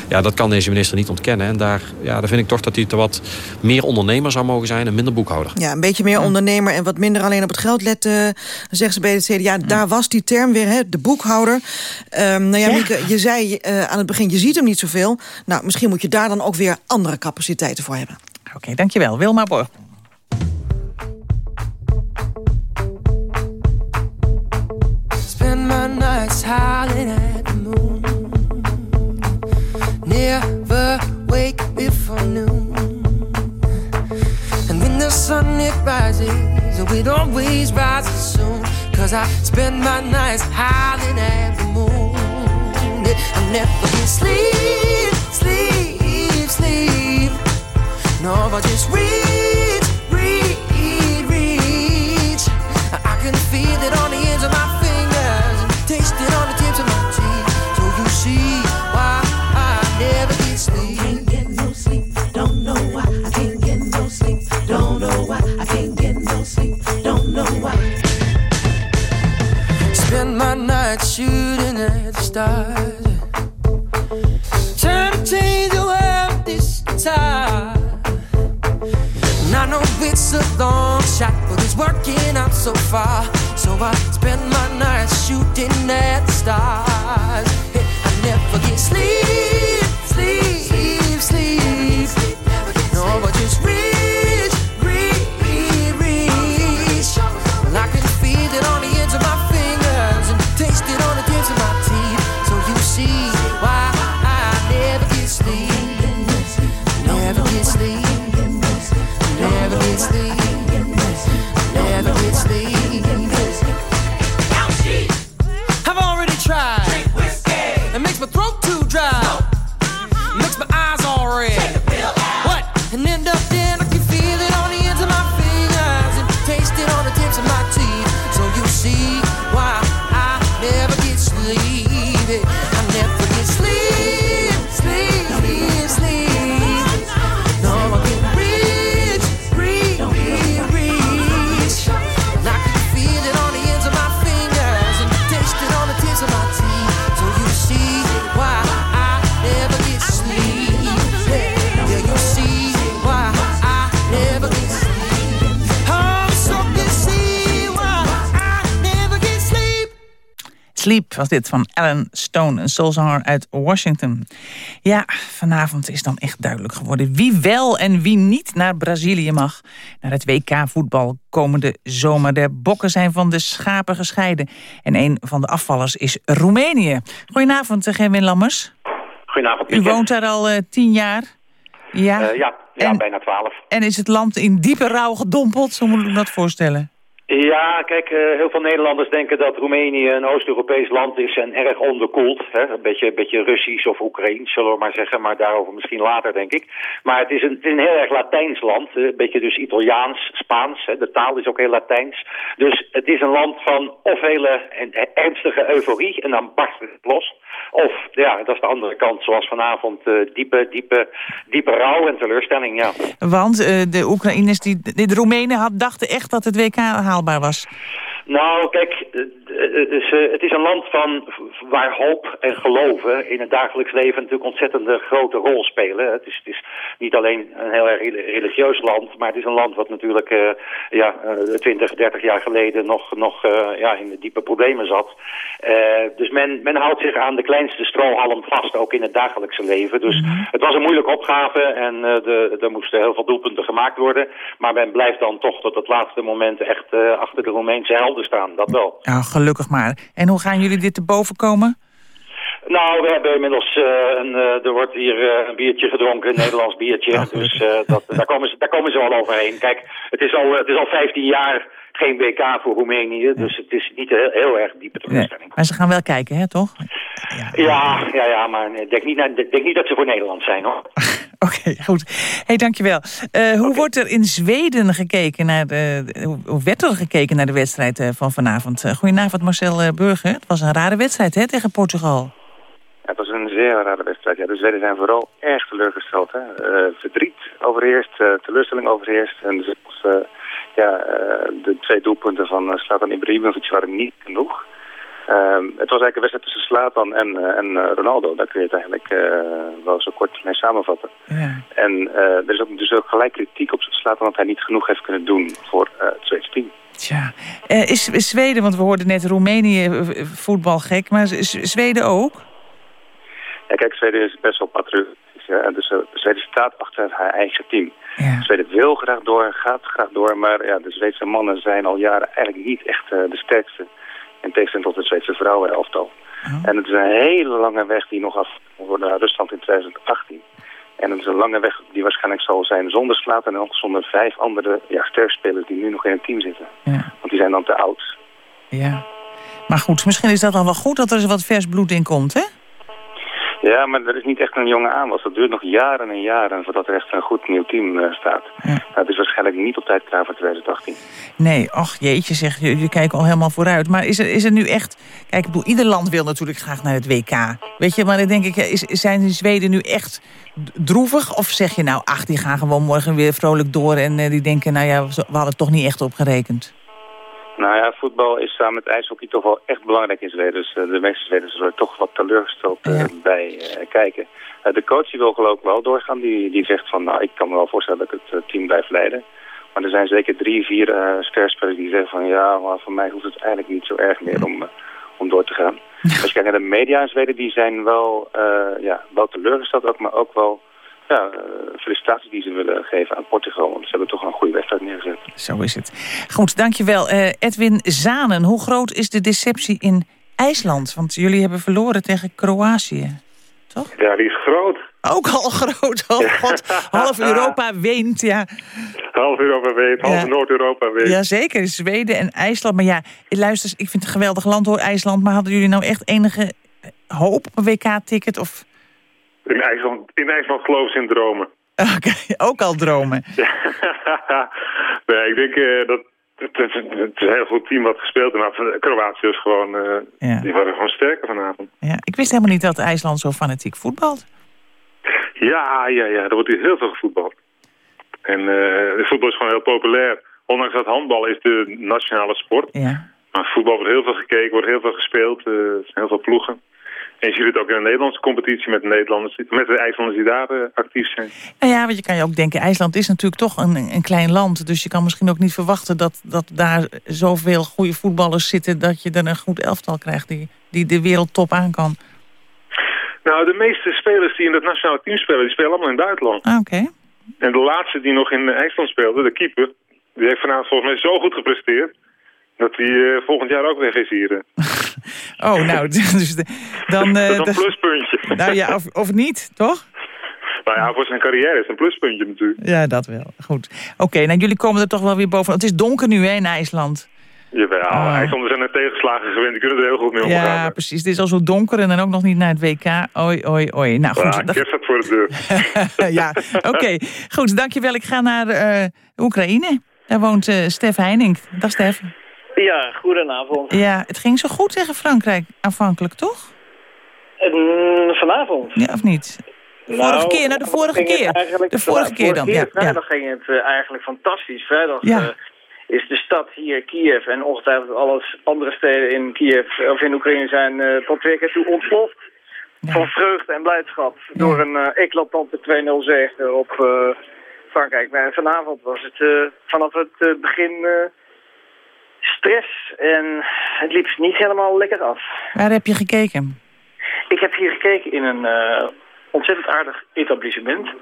ja, dat kan deze minister niet ontkennen. En daar, ja, daar vind ik toch dat hij te wat meer ondernemer zou mogen zijn en minder boekhouder. Ja, een beetje meer ondernemer en wat minder alleen op het geld letten, zeggen ze bij het CDA. Daar was die term weer, hè, de boekhouder. Um, nou ja, Mieke, je zei uh, aan het begin, je ziet hem niet zoveel. Nou, misschien moet je daar dan ook weer andere capaciteiten voor hebben. Oké, okay, dankjewel. Wilma Borg. Spend my nights howling at the moon Never wake before noon And when the sun it rises It always rises soon Cause I spend my nights howling at the moon I never sleep, No, but just reach, reach, reach. I can feel it on the ends of my fingers and Taste it on the tips of my teeth. So you see why I never get sleep. Can't get no sleep, don't know why. I can't get no sleep Don't know why. I can't get no sleep Don't know why. Spend my nights shooting at the stars it's a long shot But it's working out so far. So I spend my nights shooting at the stars. Hey, I never get sleep, sleep, bread. Sleep was dit van Alan Stone, een soulzanger uit Washington. Ja, vanavond is dan echt duidelijk geworden wie wel en wie niet naar Brazilië mag. Naar het WK-voetbal komende zomer. De bokken zijn van de schapen gescheiden. En een van de afvallers is Roemenië. Goedenavond, eh, Gerwin Lammers. Goedenavond, U woont daar al uh, tien jaar. Ja, uh, ja, ja en, bijna twaalf. En is het land in diepe rouw gedompeld? Zo moet ik me dat voorstellen. Ja, kijk, uh, heel veel Nederlanders denken dat Roemenië een Oost-Europees land is en erg onderkoeld. Hè? Een beetje, een beetje Russisch of Oekraïens, zullen we maar zeggen, maar daarover misschien later, denk ik. Maar het is een, een heel erg Latijns land, een beetje dus Italiaans, Spaans, hè? de taal is ook heel Latijns. Dus het is een land van of hele ernstige euforie en dan barst het los. Of, ja, dat is de andere kant, zoals vanavond, uh, diepe, diepe, diepe rouw en teleurstelling, ja. Want uh, de Oekraïners, die, de Roemenen had, dachten echt dat het WK haalbaar was. Nou, kijk, het is, het is een land van waar hoop en geloven in het dagelijks leven natuurlijk ontzettend grote rol spelen. Het is, het is niet alleen een heel erg religieus land, maar het is een land wat natuurlijk uh, ja, 20, 30 jaar geleden nog, nog uh, ja, in de diepe problemen zat. Uh, dus men, men houdt zich aan de kleinste strohalm vast, ook in het dagelijkse leven. Dus -hmm. het was een moeilijke opgave en de, er moesten heel veel doelpunten gemaakt worden. Maar men blijft dan toch tot het laatste moment echt achter de Roemeense helden staan, dat wel. Ja, gelukkig maar. En hoe gaan jullie dit te boven komen? Nou, we hebben inmiddels, uh, een, uh, er wordt hier uh, een biertje gedronken, een Nederlands biertje. Oh, dus dat, daar, komen ze, daar komen ze wel overheen. Kijk, het is al, het is al 15 jaar geen WK voor Roemenië, dus het is niet heel, heel erg diepe teleurstelling. Nee, maar ze gaan wel kijken, hè, toch? Ja, ja, ja, maar ik denk niet, denk niet dat ze voor Nederland zijn, hoor. Oké, okay, goed. hey, dankjewel. Uh, hoe okay. wordt er in Zweden gekeken naar de, hoe werd er gekeken naar de wedstrijd uh, van vanavond? Uh, goedenavond Marcel Burger. Het was een rare wedstrijd hè, tegen Portugal. Ja, het was een zeer rare wedstrijd. Ja, de Zweden zijn vooral erg teleurgesteld. Hè. verdriet overheerst, teleurstelling overheerst. En dus, ja, de twee doelpunten van Slatan Ibrahimovic waren niet genoeg. Um, het was eigenlijk een wedstrijd tussen Slatan en, uh, en uh, Ronaldo. Daar kun je het eigenlijk uh, wel zo kort mee samenvatten. Ja. En er is ook dus ook gelijk kritiek op Slatan dat hij niet genoeg heeft kunnen doen voor het Zweedse team. Tja, is, is Zweden, want we hoorden net Roemenië voetbalgek, maar is Zweden ook? Ja, kijk, Zweden is best wel patriotisch. Ja, dus Zweden staat achter haar eigen team. Ja. Zweden wil graag door, gaat graag door, maar ja, de Zweedse mannen zijn al jaren eigenlijk niet echt de sterkste. In tegenstelling tot het Zweedse vrouwenelftal. Oh. En het is een hele lange weg die nog af moet worden naar Rusland in 2018. En het is een lange weg die waarschijnlijk zal zijn zonder slaat en ook zonder vijf andere ja, sterkspelers die nu nog in het team zitten. Ja. Want die zijn dan te oud. Ja. Maar goed, misschien is dat dan wel goed dat er wat vers bloed in komt, hè? Ja, maar er is niet echt een jonge aanwas. Dat duurt nog jaren en jaren voordat er echt een goed nieuw team uh, staat. Ja. Nou, het is waarschijnlijk niet op tijd klaar voor 2018. Nee, ach jeetje zeg, jullie kijken al helemaal vooruit. Maar is er, is er nu echt... Kijk, ik bedoel, ieder land wil natuurlijk graag naar het WK. Weet je, maar dan denk ik, is, zijn de Zweden nu echt droevig? Of zeg je nou, ach, die gaan gewoon morgen weer vrolijk door... en uh, die denken, nou ja, we hadden toch niet echt op gerekend? Nou ja, voetbal is samen met ijshockey toch wel echt belangrijk in Zweden. Dus uh, de meeste Zweden zullen toch wat teleurgesteld uh, ja. bij uh, kijken. de coach die wil geloof ik wel doorgaan. Die, die zegt van, nou, ik kan me wel voorstellen dat ik het team blijf leiden. Maar er zijn zeker drie, vier sterspelers die zeggen van, ja, maar voor mij hoeft het eigenlijk niet zo erg meer om, om door te gaan. Als je kijkt naar de media in Zweden, die zijn wel, ja, wel teleurgesteld ook, maar ook wel ja, uh, felicitaties die ze willen geven aan Portugal. Want ze hebben toch een goede wedstrijd neergezet. Zo is het. Goed, dankjewel. Uh, Edwin Zanen, hoe groot is de deceptie in IJsland? Want jullie hebben verloren tegen Kroatië, toch? Ja, die is groot. Ook al groot. Oh, God. Half Europa weent, ja. Half Europa weent, half ja. Noord-Europa weent. Jazeker, Zweden en IJsland. Maar ja, luister, ik vind het een geweldig land hoor, IJsland. Maar hadden jullie nou echt enige hoop op een WK-ticket? Of... In IJsland, in IJsland geloven ze in dromen. Oké, okay, ook al dromen. nee, ik denk uh, dat het, het, het, is een heel goed team wat gespeeld. Maar Kroatië is gewoon, uh, ja. die waren gewoon sterker vanavond. Ja, ik wist helemaal niet dat IJsland zo fanatiek voetbalt. Ja, ja, ja, er wordt hier heel veel gevoetbald. En uh, de voetbal is gewoon heel populair. Ondanks dat handbal is de nationale sport. Ja. Maar voetbal wordt heel veel gekeken, wordt heel veel gespeeld. er zijn heel veel ploegen. En je ziet het ook in de Nederlandse competitie met de, Nederlanders, met de IJslanders die daar uh, actief zijn. Nou ja, want je kan je ook denken, IJsland is natuurlijk toch een, een klein land. Dus je kan misschien ook niet verwachten dat, dat daar zoveel goede voetballers zitten... dat je er een goed elftal krijgt die, die de wereldtop aan kan. Nou, de meeste spelers die in het nationale team spelen, die spelen allemaal in het buitenland. Ah, oké. En de laatste die nog in IJsland speelde, de keeper... die heeft vanavond volgens mij zo goed gepresteerd... dat hij uh, volgend jaar ook weg is hier. oh, nou, dus de, dan... Uh, dat is een pluspuntje. Nou ja, of, of niet, toch? Nou ja, voor zijn carrière is een pluspuntje natuurlijk. Ja, dat wel. Goed. Oké, nou jullie komen er toch wel weer boven. Het is donker nu hè, in IJsland. Jawel, oh. IJslanders zijn er tegenslagen gewend. Die kunnen er heel goed mee omgaan. Ja, precies. Het is al zo donker en dan ook nog niet naar het WK. Oei, oei, oei. Nou goed. Ja, kerst staat voor de deur. ja, oké. Goed, dankjewel. Ik ga naar uh, Oekraïne. Daar woont uh, Stef Heining. Dag Stef. Ja, goedenavond. Ja, het ging zo goed tegen Frankrijk aanvankelijk, toch? Uh, vanavond? Ja, of niet? De vorige nou, keer, nou de vorige keer. De vorige keer dan, ja. Vrijdag ging het uh, eigenlijk fantastisch. Vrijdag ja. uh, is de stad hier, Kiev, en ongetwijfeld alle andere steden in Kiev of in Oekraïne zijn uh, tot twee keer toe ontploft. Ja. Van vreugde en blijdschap door een eclatante 2-0 zege op Frankrijk. Maar vanavond was het vanaf het begin stress en het liep niet helemaal lekker af. Waar heb je gekeken? Ik heb hier gekeken in een uh, ontzettend aardig etablissement.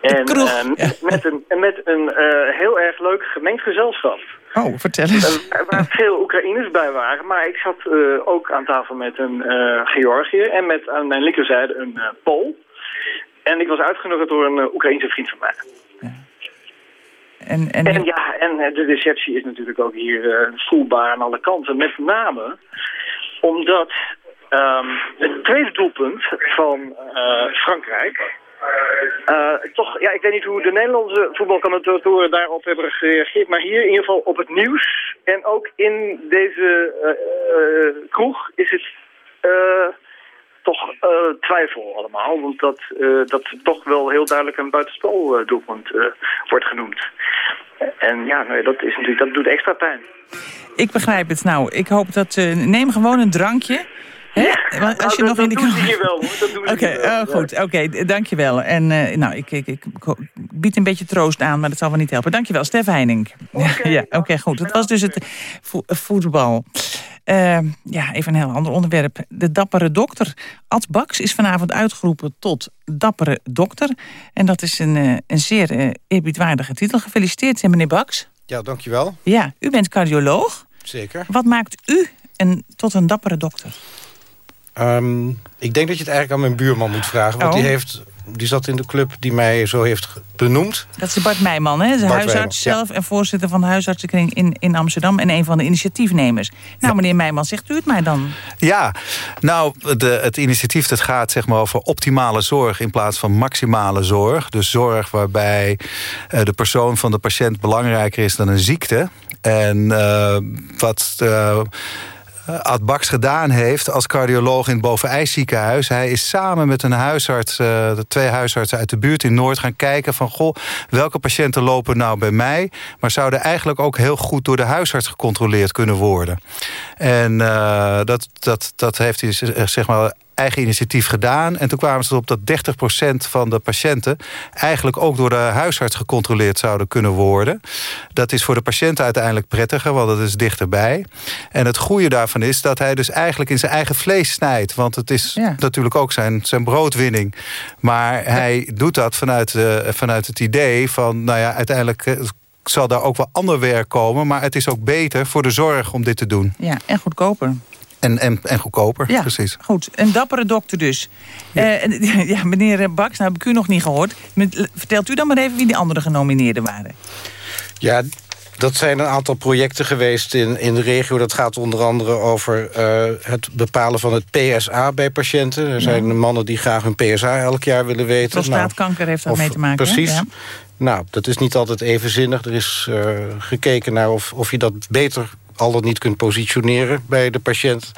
en uh, met een, met een uh, heel erg leuk gemengd gezelschap. Oh, vertel eens. waar veel Oekraïners bij waren. Maar ik zat ook aan tafel met een Georgië en met aan mijn linkerzijde een Pool. En ik was uitgenodigd door een Oekraïense vriend van mij. En, en... ja, en de receptie is natuurlijk ook hier uh, voelbaar aan alle kanten. Met name omdat um, het tweede doelpunt van uh, Frankrijk... Toch, ja, ik weet niet hoe de Nederlandse voetbalcommentatoren daarop hebben gereageerd... maar hier in ieder geval op het nieuws en ook in deze kroeg is het toch uh, twijfel allemaal. Want dat, uh, dat toch wel heel duidelijk een buitenspel doelpunt uh, wordt genoemd. En ja, nee, dat, is natuurlijk, dat doet extra pijn. Ik begrijp het. Nou, ik hoop dat... neem gewoon een drankje. Hè? Ja, als je nou, nog dat, in de... doen ze hier wel, hoor. Oké, okay, oh, goed. Oké, okay, dankjewel. En nou, ik, ik, ik, bied een beetje troost aan, maar dat zal wel niet helpen. Dankjewel, Stef Heining. Okay, ja, oké, goed. Het was dus het vo voetbal. Uh, ja, even een heel ander onderwerp. De dappere dokter. Ad Baks is vanavond uitgeroepen tot dappere dokter. En dat is een, uh, een zeer uh, eerbiedwaardige titel. Gefeliciteerd, meneer Baks. Ja, dankjewel. Ja, u bent cardioloog. Zeker. Wat maakt u een, tot een dappere dokter? Um, ik denk dat je het eigenlijk aan mijn buurman moet vragen. Want oh. die, heeft, die zat in de club die mij zo heeft benoemd. Dat is Bart Meijman, hè? de huisarts zelf ja. en voorzitter van de huisartsenkring in, in Amsterdam... en een van de initiatiefnemers. Nou, ja. meneer Meijman, zegt u het mij dan? Ja, nou, de, het initiatief dat gaat zeg maar, over optimale zorg... in plaats van maximale zorg. Dus zorg waarbij uh, de persoon van de patiënt belangrijker is dan een ziekte. En uh, wat... Uh, Ad Baks gedaan heeft als cardioloog in het Bovenijsziekenhuis. Hij is samen met een huisarts, de twee huisartsen uit de buurt in Noord... gaan kijken van, goh, welke patiënten lopen nou bij mij... maar zouden eigenlijk ook heel goed door de huisarts gecontroleerd kunnen worden. En uh, dat, dat, dat heeft hij zeg maar eigen initiatief gedaan. En toen kwamen ze erop dat 30% van de patiënten... eigenlijk ook door de huisarts gecontroleerd zouden kunnen worden. Dat is voor de patiënt uiteindelijk prettiger, want het is dichterbij. En het goede daarvan is dat hij dus eigenlijk in zijn eigen vlees snijdt. Want het is ja. natuurlijk ook zijn, zijn broodwinning. Maar hij doet dat vanuit, vanuit het idee van... nou ja, uiteindelijk zal daar ook wel ander werk komen. Maar het is ook beter voor de zorg om dit te doen. Ja, en goedkoper. En, en, en goedkoper, ja, precies. goed. Een dappere dokter dus. Ja. Uh, ja, meneer Baks, nou heb ik u nog niet gehoord. Vertelt u dan maar even wie die andere genomineerden waren. Ja, dat zijn een aantal projecten geweest in, in de regio. Dat gaat onder andere over uh, het bepalen van het PSA bij patiënten. Er zijn ja. mannen die graag hun PSA elk jaar willen weten. Prostaatkanker nou, heeft dat mee te maken. Precies. Ja. Nou, dat is niet altijd evenzinnig. Er is uh, gekeken naar of, of je dat beter al dan niet kunt positioneren bij de patiënt.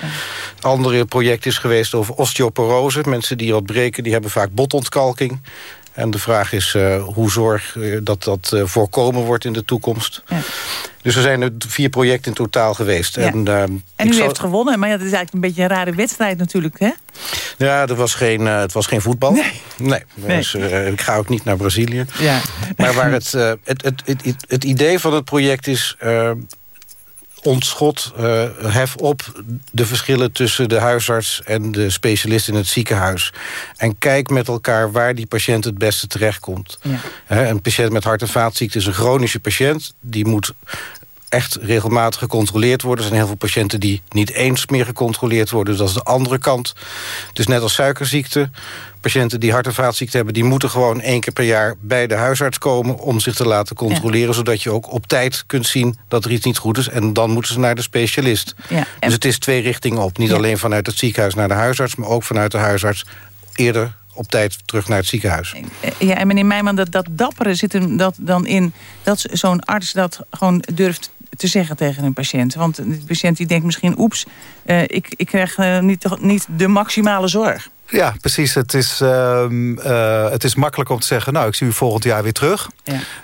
Andere project is geweest over osteoporose. Mensen die wat breken, die hebben vaak botontkalking. En de vraag is uh, hoe zorg uh, dat dat uh, voorkomen wordt in de toekomst. Ja. Dus er zijn er vier projecten in totaal geweest. Ja. En, en u zal... heeft gewonnen, maar ja, dat is eigenlijk een beetje een rare wedstrijd natuurlijk, hè? Ja, er was geen, het was geen voetbal. Nee. nee. Dus, ik ga ook niet naar Brazilië. Ja. Maar waar het, het, het, het, het, idee van het project is ontschot, uh, hef op de verschillen tussen de huisarts en de specialist in het ziekenhuis. En kijk met elkaar waar die patiënt het beste terechtkomt. Ja. een patiënt met hart- en vaatziekte is een chronische patiënt. Die moet echt regelmatig gecontroleerd worden. Er zijn heel veel patiënten die niet eens meer gecontroleerd worden. Dus dat is de andere kant. Dus net als suikerziekte, patiënten die hart- en vaatziekte hebben... die moeten gewoon één keer per jaar bij de huisarts komen... om zich te laten controleren, zodat je ook op tijd kunt zien... dat er iets niet goed is en dan moeten ze naar de specialist. Ja. Dus het is twee richtingen op. Niet alleen vanuit het ziekenhuis naar de huisarts... maar ook vanuit de huisarts eerder op tijd terug naar het ziekenhuis. Ja, en meneer Meijman, dat, dat dappere zit hem dat dan in... dat zo'n arts dat gewoon durft te zeggen tegen een patiënt. Want de patiënt die denkt misschien, oeps, uh, ik, ik krijg uh, niet, niet de maximale zorg. Ja, precies. Het is, uh, uh, het is makkelijk om te zeggen... nou, ik zie u volgend jaar weer terug.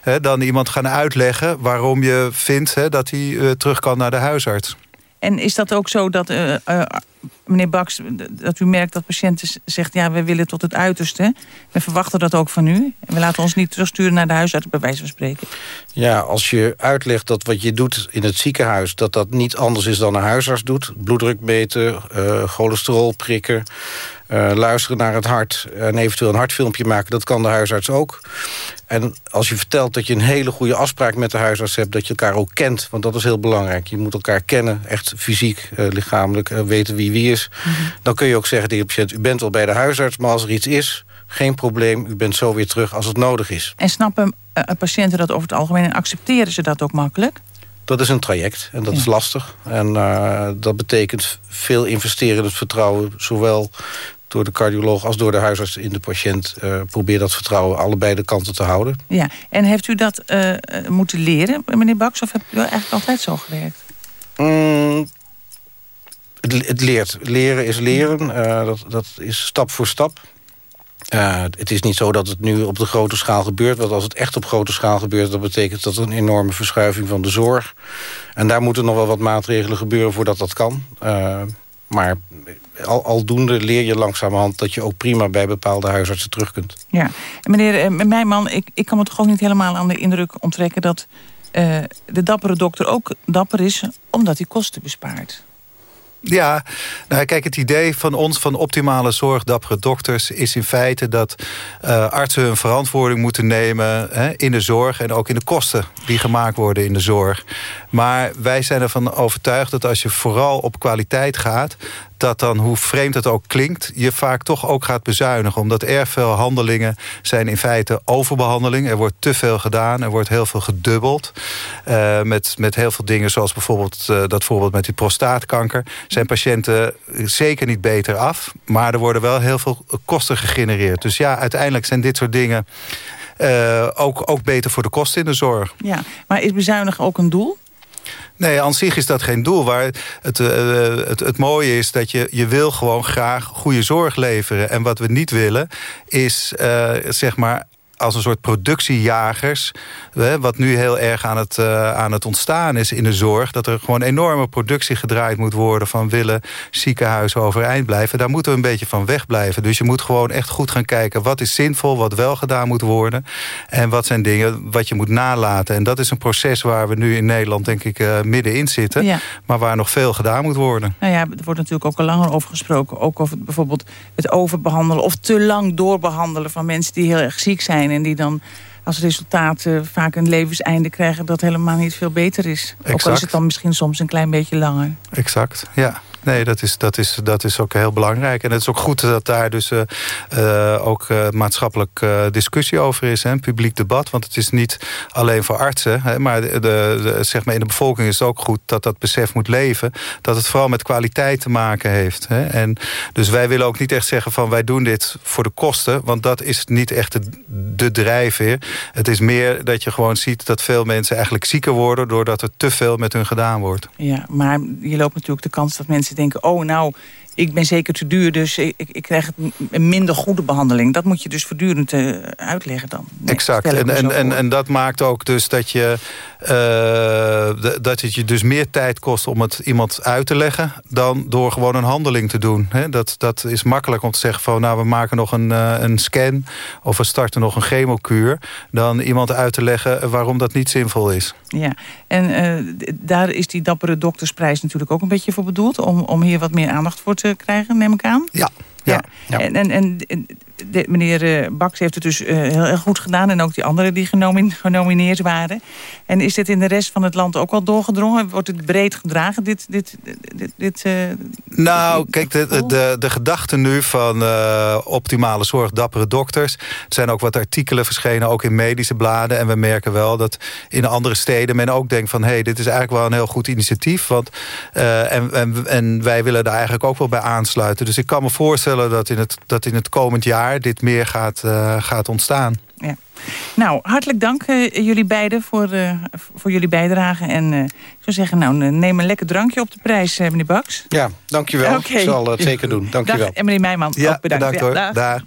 Ja. dan iemand gaan uitleggen waarom je vindt... dat hij uh, terug kan naar de huisarts. En is dat ook zo dat, meneer Baks, dat u merkt dat patiënten zegt... ja, we willen tot het uiterste. We verwachten dat ook van u. En we laten ons niet terugsturen naar de huisarts, bij wijze van spreken. Ja, als je uitlegt dat wat je doet in het ziekenhuis... dat dat niet anders is dan een huisarts doet... bloeddruk meten, uh, cholesterol prikken... Uh, luisteren naar het hart en eventueel een hartfilmpje maken... dat kan de huisarts ook. En als je vertelt dat je een hele goede afspraak met de huisarts hebt... dat je elkaar ook kent, want dat is heel belangrijk. Je moet elkaar kennen, echt fysiek, uh, lichamelijk, uh, weten wie wie is. Mm -hmm. Dan kun je ook zeggen tegen de patiënt... u bent wel bij de huisarts, maar als er iets is, geen probleem... u bent zo weer terug als het nodig is. En snappen patiënten dat over het algemeen... en accepteren ze dat ook makkelijk? Dat is een traject en dat ja. is lastig. En uh, dat betekent veel investeren in het vertrouwen... zowel door de cardioloog als door de huisarts in de patiënt... Uh, probeer dat vertrouwen allebei de kanten te houden. Ja, en heeft u dat uh, moeten leren, meneer Baks? Of hebt u eigenlijk altijd zo gewerkt? Mm, het, het, leert. Leren is leren. Uh, dat, dat is stap voor stap. Uh, het is niet zo dat het nu op de grote schaal gebeurt. Want als het echt op grote schaal gebeurt... dat betekent dat een enorme verschuiving van de zorg. En daar moeten nog wel wat maatregelen gebeuren voordat dat kan. Uh, maar al, aldoende leer je langzamerhand dat je ook prima bij bepaalde huisartsen terug kunt. Ja, en meneer Meijman, ik, ik kan me toch ook niet helemaal aan de indruk onttrekken... dat uh, de dappere dokter ook dapper is omdat hij kosten bespaart. Ja, nou kijk, het idee van ons van optimale zorg, dappere dokters... is in feite dat uh, artsen hun verantwoording moeten nemen... Hè, in de zorg en ook in de kosten die gemaakt worden in de zorg. Maar wij zijn ervan overtuigd dat als je vooral op kwaliteit gaat dat dan, hoe vreemd het ook klinkt... je vaak toch ook gaat bezuinigen. Omdat erg veel handelingen zijn in feite overbehandeling. Er wordt te veel gedaan, er wordt heel veel gedubbeld. Uh, met, met heel veel dingen zoals bijvoorbeeld uh, dat voorbeeld met die prostaatkanker... zijn patiënten zeker niet beter af. Maar er worden wel heel veel kosten gegenereerd. Dus ja, uiteindelijk zijn dit soort dingen... Uh, ook, ook beter voor de kosten in de zorg. Ja, maar is bezuinigen ook een doel? Nee, aan zich is dat geen doel. Waar het, uh, het, het mooie is dat je, je wil gewoon graag goede zorg leveren. En wat we niet willen is uh, zeg maar als een soort productiejagers... wat nu heel erg aan het, uh, aan het ontstaan is in de zorg... dat er gewoon enorme productie gedraaid moet worden... van willen ziekenhuizen overeind blijven. Daar moeten we een beetje van wegblijven. Dus je moet gewoon echt goed gaan kijken... wat is zinvol, wat wel gedaan moet worden... en wat zijn dingen wat je moet nalaten. En dat is een proces waar we nu in Nederland denk ik uh, middenin zitten... Ja. maar waar nog veel gedaan moet worden. Nou ja, er wordt natuurlijk ook al langer over gesproken. Ook over bijvoorbeeld het overbehandelen of te lang doorbehandelen... van mensen die heel erg ziek zijn en die dan als resultaat uh, vaak een levenseinde krijgen... dat helemaal niet veel beter is. Exact. Ook al is het dan misschien soms een klein beetje langer. Exact, ja. Nee, dat is, dat, is, dat is ook heel belangrijk. En het is ook goed dat daar dus uh, uh, ook uh, maatschappelijk discussie over is. Hè, publiek debat. Want het is niet alleen voor artsen. Hè, maar, de, zeg maar in de bevolking is het ook goed dat dat besef moet leven. Dat het vooral met kwaliteit te maken heeft. Hè. En dus wij willen ook niet echt zeggen van wij doen dit voor de kosten. Want dat is niet echt de, de drijfveer. Het is meer dat je gewoon ziet dat veel mensen eigenlijk zieker worden... doordat er te veel met hun gedaan wordt. Ja, maar je loopt natuurlijk de kans dat mensen denken... oh, nou, ik ben zeker te duur, dus ik, ik krijg een minder goede behandeling. Dat moet je dus voortdurend uh, uitleggen dan. exact. En, en, en, en, dat maakt ook dus dat, je, uh, dat het je dus meer tijd kost om het iemand uit te leggen... dan door gewoon een handeling te doen. dat, dat is makkelijk om te zeggen van... nou, we maken nog een, uh, een scan of we starten nog een chemokuur... dan iemand uit te leggen waarom dat niet zinvol is. Ja, en daar is die dappere doktersprijs natuurlijk ook een beetje voor bedoeld... om, om hier wat meer aandacht voor te krijgen, neem ik aan. Ja, ja. ja. En, en, en de, meneer uh, Baks heeft het dus uh, heel goed gedaan. En ook die anderen die genomineerd waren. En is dit in de rest van het land ook al doorgedrongen? Wordt het breed gedragen, dit... dit, dit, dit uh, nou, kijk, de, de, de gedachte nu van optimale zorg, dappere dokters... er zijn ook wat artikelen verschenen, ook in medische bladen. En we merken wel dat in andere steden men ook denkt van... hé, hey, dit is eigenlijk wel een heel goed initiatief. Want, en, en, en wij willen daar eigenlijk ook wel bij aansluiten. Dus ik kan me voorstellen dat in het, dat in het komend jaar dit meer gaat, uh, gaat ontstaan. Ja. Nou, hartelijk dank uh, jullie beiden voor, uh, voor jullie bijdrage. En ik zou zeggen, nou, neem een lekker drankje op de prijs, meneer Baks. Ja, dankjewel. Okay. Ik zal het zeker doen. Dankjewel. Dag, en meneer Meijman, ja, ook bedankt. bedankt hoor. Ja, dag.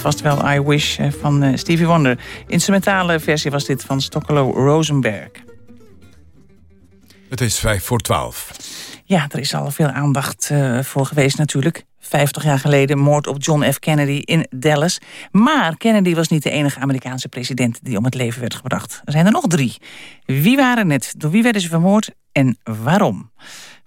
Vast wel I Wish eh, van uh, Stevie Wonder. Instrumentale versie was dit van Stockelo Rosenberg. Het is vijf voor twaalf. Ja, er is al veel aandacht uh, voor geweest natuurlijk. 50 jaar geleden moord op John F. Kennedy in Dallas. Maar Kennedy was niet de enige Amerikaanse president die om het leven werd gebracht. Er zijn er nog drie. Wie waren het? Door wie werden ze vermoord? En waarom?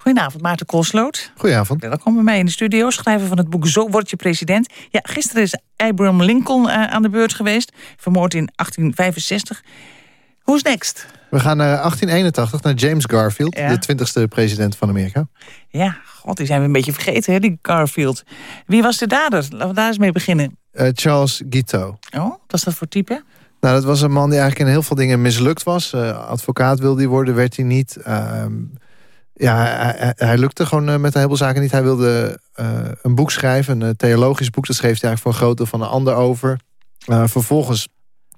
Goedenavond, Maarten Koolsloot. Goedenavond. Welkom bij mij in de studio, schrijver van het boek Zo word je president. Ja, gisteren is Abraham Lincoln uh, aan de beurt geweest, vermoord in 1865. Who's next? We gaan naar 1881, naar James Garfield, ja. de 20ste president van Amerika. Ja, god, die zijn we een beetje vergeten, hè, die Garfield. Wie was de dader? Laten we daar eens mee beginnen. Uh, Charles Guiteau. Oh, wat is dat voor type? Nou, dat was een man die eigenlijk in heel veel dingen mislukt was. Uh, advocaat wilde hij worden, werd hij niet. Uh, ja, hij, hij, lukte gewoon eh, met een heleboel zaken niet. Hij wilde uh, een boek schrijven, een theologisch boek. Dat schreef hij eigenlijk voor een groot deel van een ander over. Uh, vervolgens,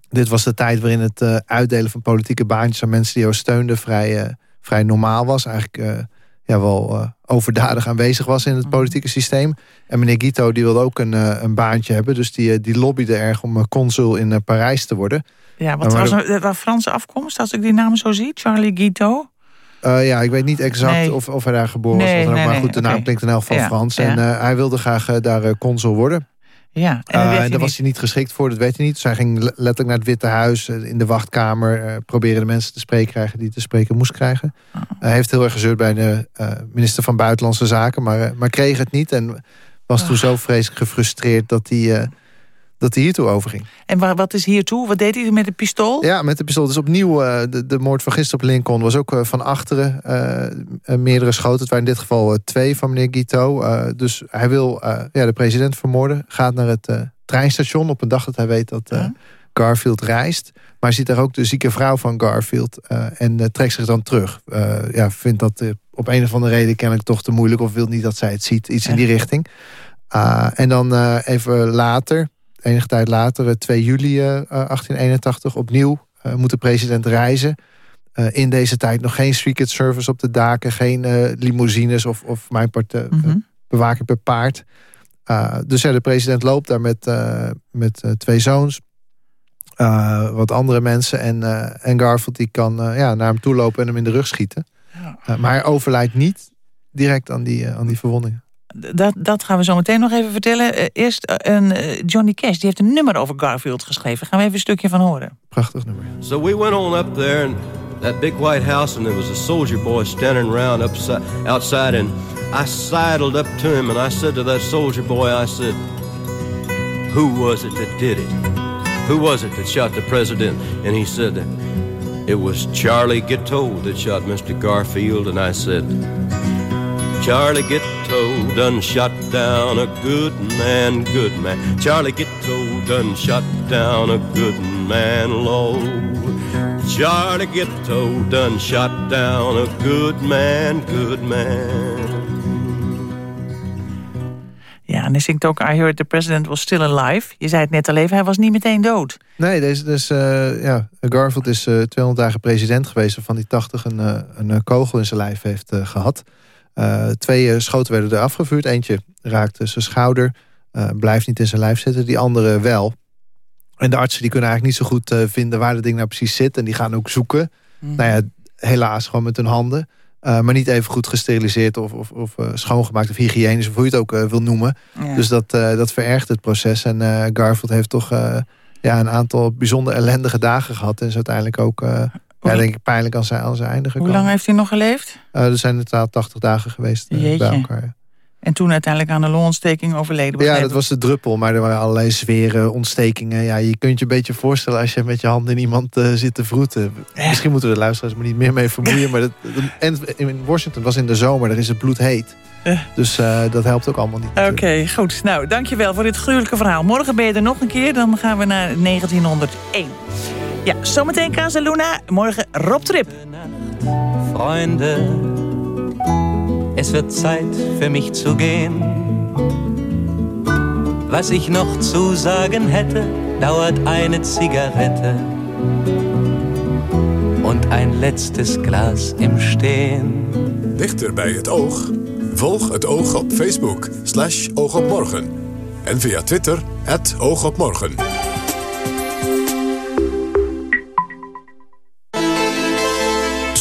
dit was de tijd waarin het uitdelen van politieke baantjes... aan mensen die jou steunden vrij, vrij normaal was. Eigenlijk ja, wel overdadig aanwezig was in het mhm. politieke systeem. En meneer Guito die wilde ook een, een baantje hebben. Dus die, die lobbyde erg om consul in Parijs te worden. Ja, wat was waar Franse afkomst, als ik die naam zo zie? Charlie Guito? Uh, ja, ik weet niet exact of, of hij daar geboren nee, was. maar goed, de naam klinkt in elk geval Frans. En uh, hij wilde graag uh, daar consul worden. Ja, en, en daar was hij niet geschikt voor, dat weet hij niet. Dus hij ging letterlijk naar het Witte Huis, in de wachtkamer... proberen de mensen te spreken krijgen die te spreken moest krijgen. Oh. Hij heeft heel erg gezeurd bij de minister van Buitenlandse Zaken... maar, maar kreeg het niet en was toen oh. zo vreselijk gefrustreerd... dat hij dat hij hiertoe overging. En waar, wat is hiertoe? Wat deed hij met de pistool? Ja, met de pistool. Dus opnieuw, uh, de, de moord van gisteren op Lincoln was ook uh, van achteren uh, meerdere schoten. Het waren in dit geval twee van meneer Guito. dus hij wil ja, de president vermoorden. Gaat naar het treinstation op een dag dat hij weet dat ja. Garfield reist. Maar ziet daar ook de zieke vrouw van Garfield. en trekt zich dan terug. ja, vindt dat op een of andere reden kennelijk toch te moeilijk. Of wil niet dat zij het ziet. Iets in die richting. en dan even later enige tijd later, 2 eh, juli 1881, eh, opnieuw eh, moet de president reizen. in deze tijd nog geen Secret Service op de daken, geen limousines of, of mijn part, mm bewaking per paard. dus ja, de president loopt daar met, met twee zoons, wat andere mensen. En, en Garfield die kan ja, naar hem toe lopen en hem in de rug schieten. maar hij overlijdt niet direct aan die, aan die verwondingen dat, dat gaan we zo meteen nog even vertellen. Uh, eerst uh, een, uh, Johnny Cash, die heeft een nummer over Garfield geschreven. Gaan we even een stukje van horen. Prachtig nummer. So we went on up there and that big white house and there was a soldier boy standing around upside, outside and I sidled up to him and I said to that soldier boy, I said, who was it that did it? Who was it that shot the president? And he said, it was Charlie Gitto that shot Mr. Garfield. And I said, Charlie Gitto done shot down a good man, good man. Charlie Gitto done shot down a good man low. Charlie Gitto done shot down a good man, good man. Ja, en hij zingt ook I Heard the President Was Still Alive. Je zei het net al even, hij was niet meteen dood. Nee, deze, dus, uh, ja, Garfield is uh, 200 dagen president geweest... van die 80 een, uh, een kogel in zijn lijf heeft uh, gehad. Uh, twee schoten werden er afgevuurd. Eentje raakte zijn schouder. Uh, blijft niet in zijn lijf zitten. Die andere wel. En de artsen die kunnen eigenlijk niet zo goed uh, vinden waar het ding nou precies zit. En die gaan ook zoeken. Mm. Nou ja, helaas gewoon met hun handen. maar niet even goed gesteriliseerd of, of, of schoongemaakt of hygiënisch. Of hoe je het ook wil noemen. Ja. Dus dat, dat verergt het proces. En Garfield heeft toch ja, een aantal bijzonder ellendige dagen gehad. En is uiteindelijk ook ja, denk ik pijnlijk aan zijn, aan zijn einde gekomen. Hoe lang heeft hij nog geleefd? Uh, er zijn totaal 80 dagen geweest uh, bij elkaar. En toen uiteindelijk aan de longontsteking overleden. Ja, dat was de druppel, maar er waren allerlei zweren, ontstekingen. Ja, je kunt je een beetje voorstellen als je met je hand in iemand uh, zit te vroeten. Misschien moeten we de luisteraars maar niet meer mee vermoeien. maar dat, en in Washington was in de zomer, daar is het bloed heet. Dus dat helpt ook allemaal niet. Oké, okay, goed. Nou, dankjewel voor dit gruwelijke verhaal. Morgen ben je er nog een keer, dan gaan we naar 1901. Ja, zometeen Casaluna. Morgen Rob Trip. Freunde, es wird Zeit für mich zu gehen. Was ich noch zu sagen hätte, dauert eine Zigarette und ein letztes Glas im Stehen. Dichter bij het oog? Volg het oog op Facebook, slash oogopmorgen. En via Twitter, het oogopmorgen.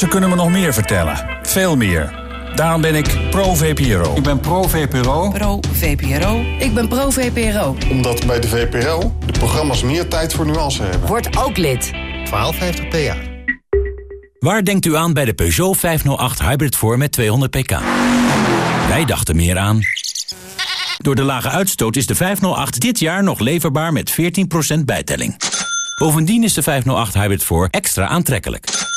Ze kunnen me nog meer vertellen. Veel meer. Daarom ben ik pro-VPRO. Ik ben pro-VPRO. Pro-VPRO. Ik ben pro-VPRO. Omdat bij de VPRO de programma's meer tijd voor nuance hebben. Word ook lid. 1250 PA. Waar denkt u aan bij de Peugeot 508 Hybrid voor met 200 pk? Wij dachten meer aan... Door de lage uitstoot is de 508 dit jaar nog leverbaar met 14% bijtelling. Bovendien is de 508 Hybrid 4 extra aantrekkelijk.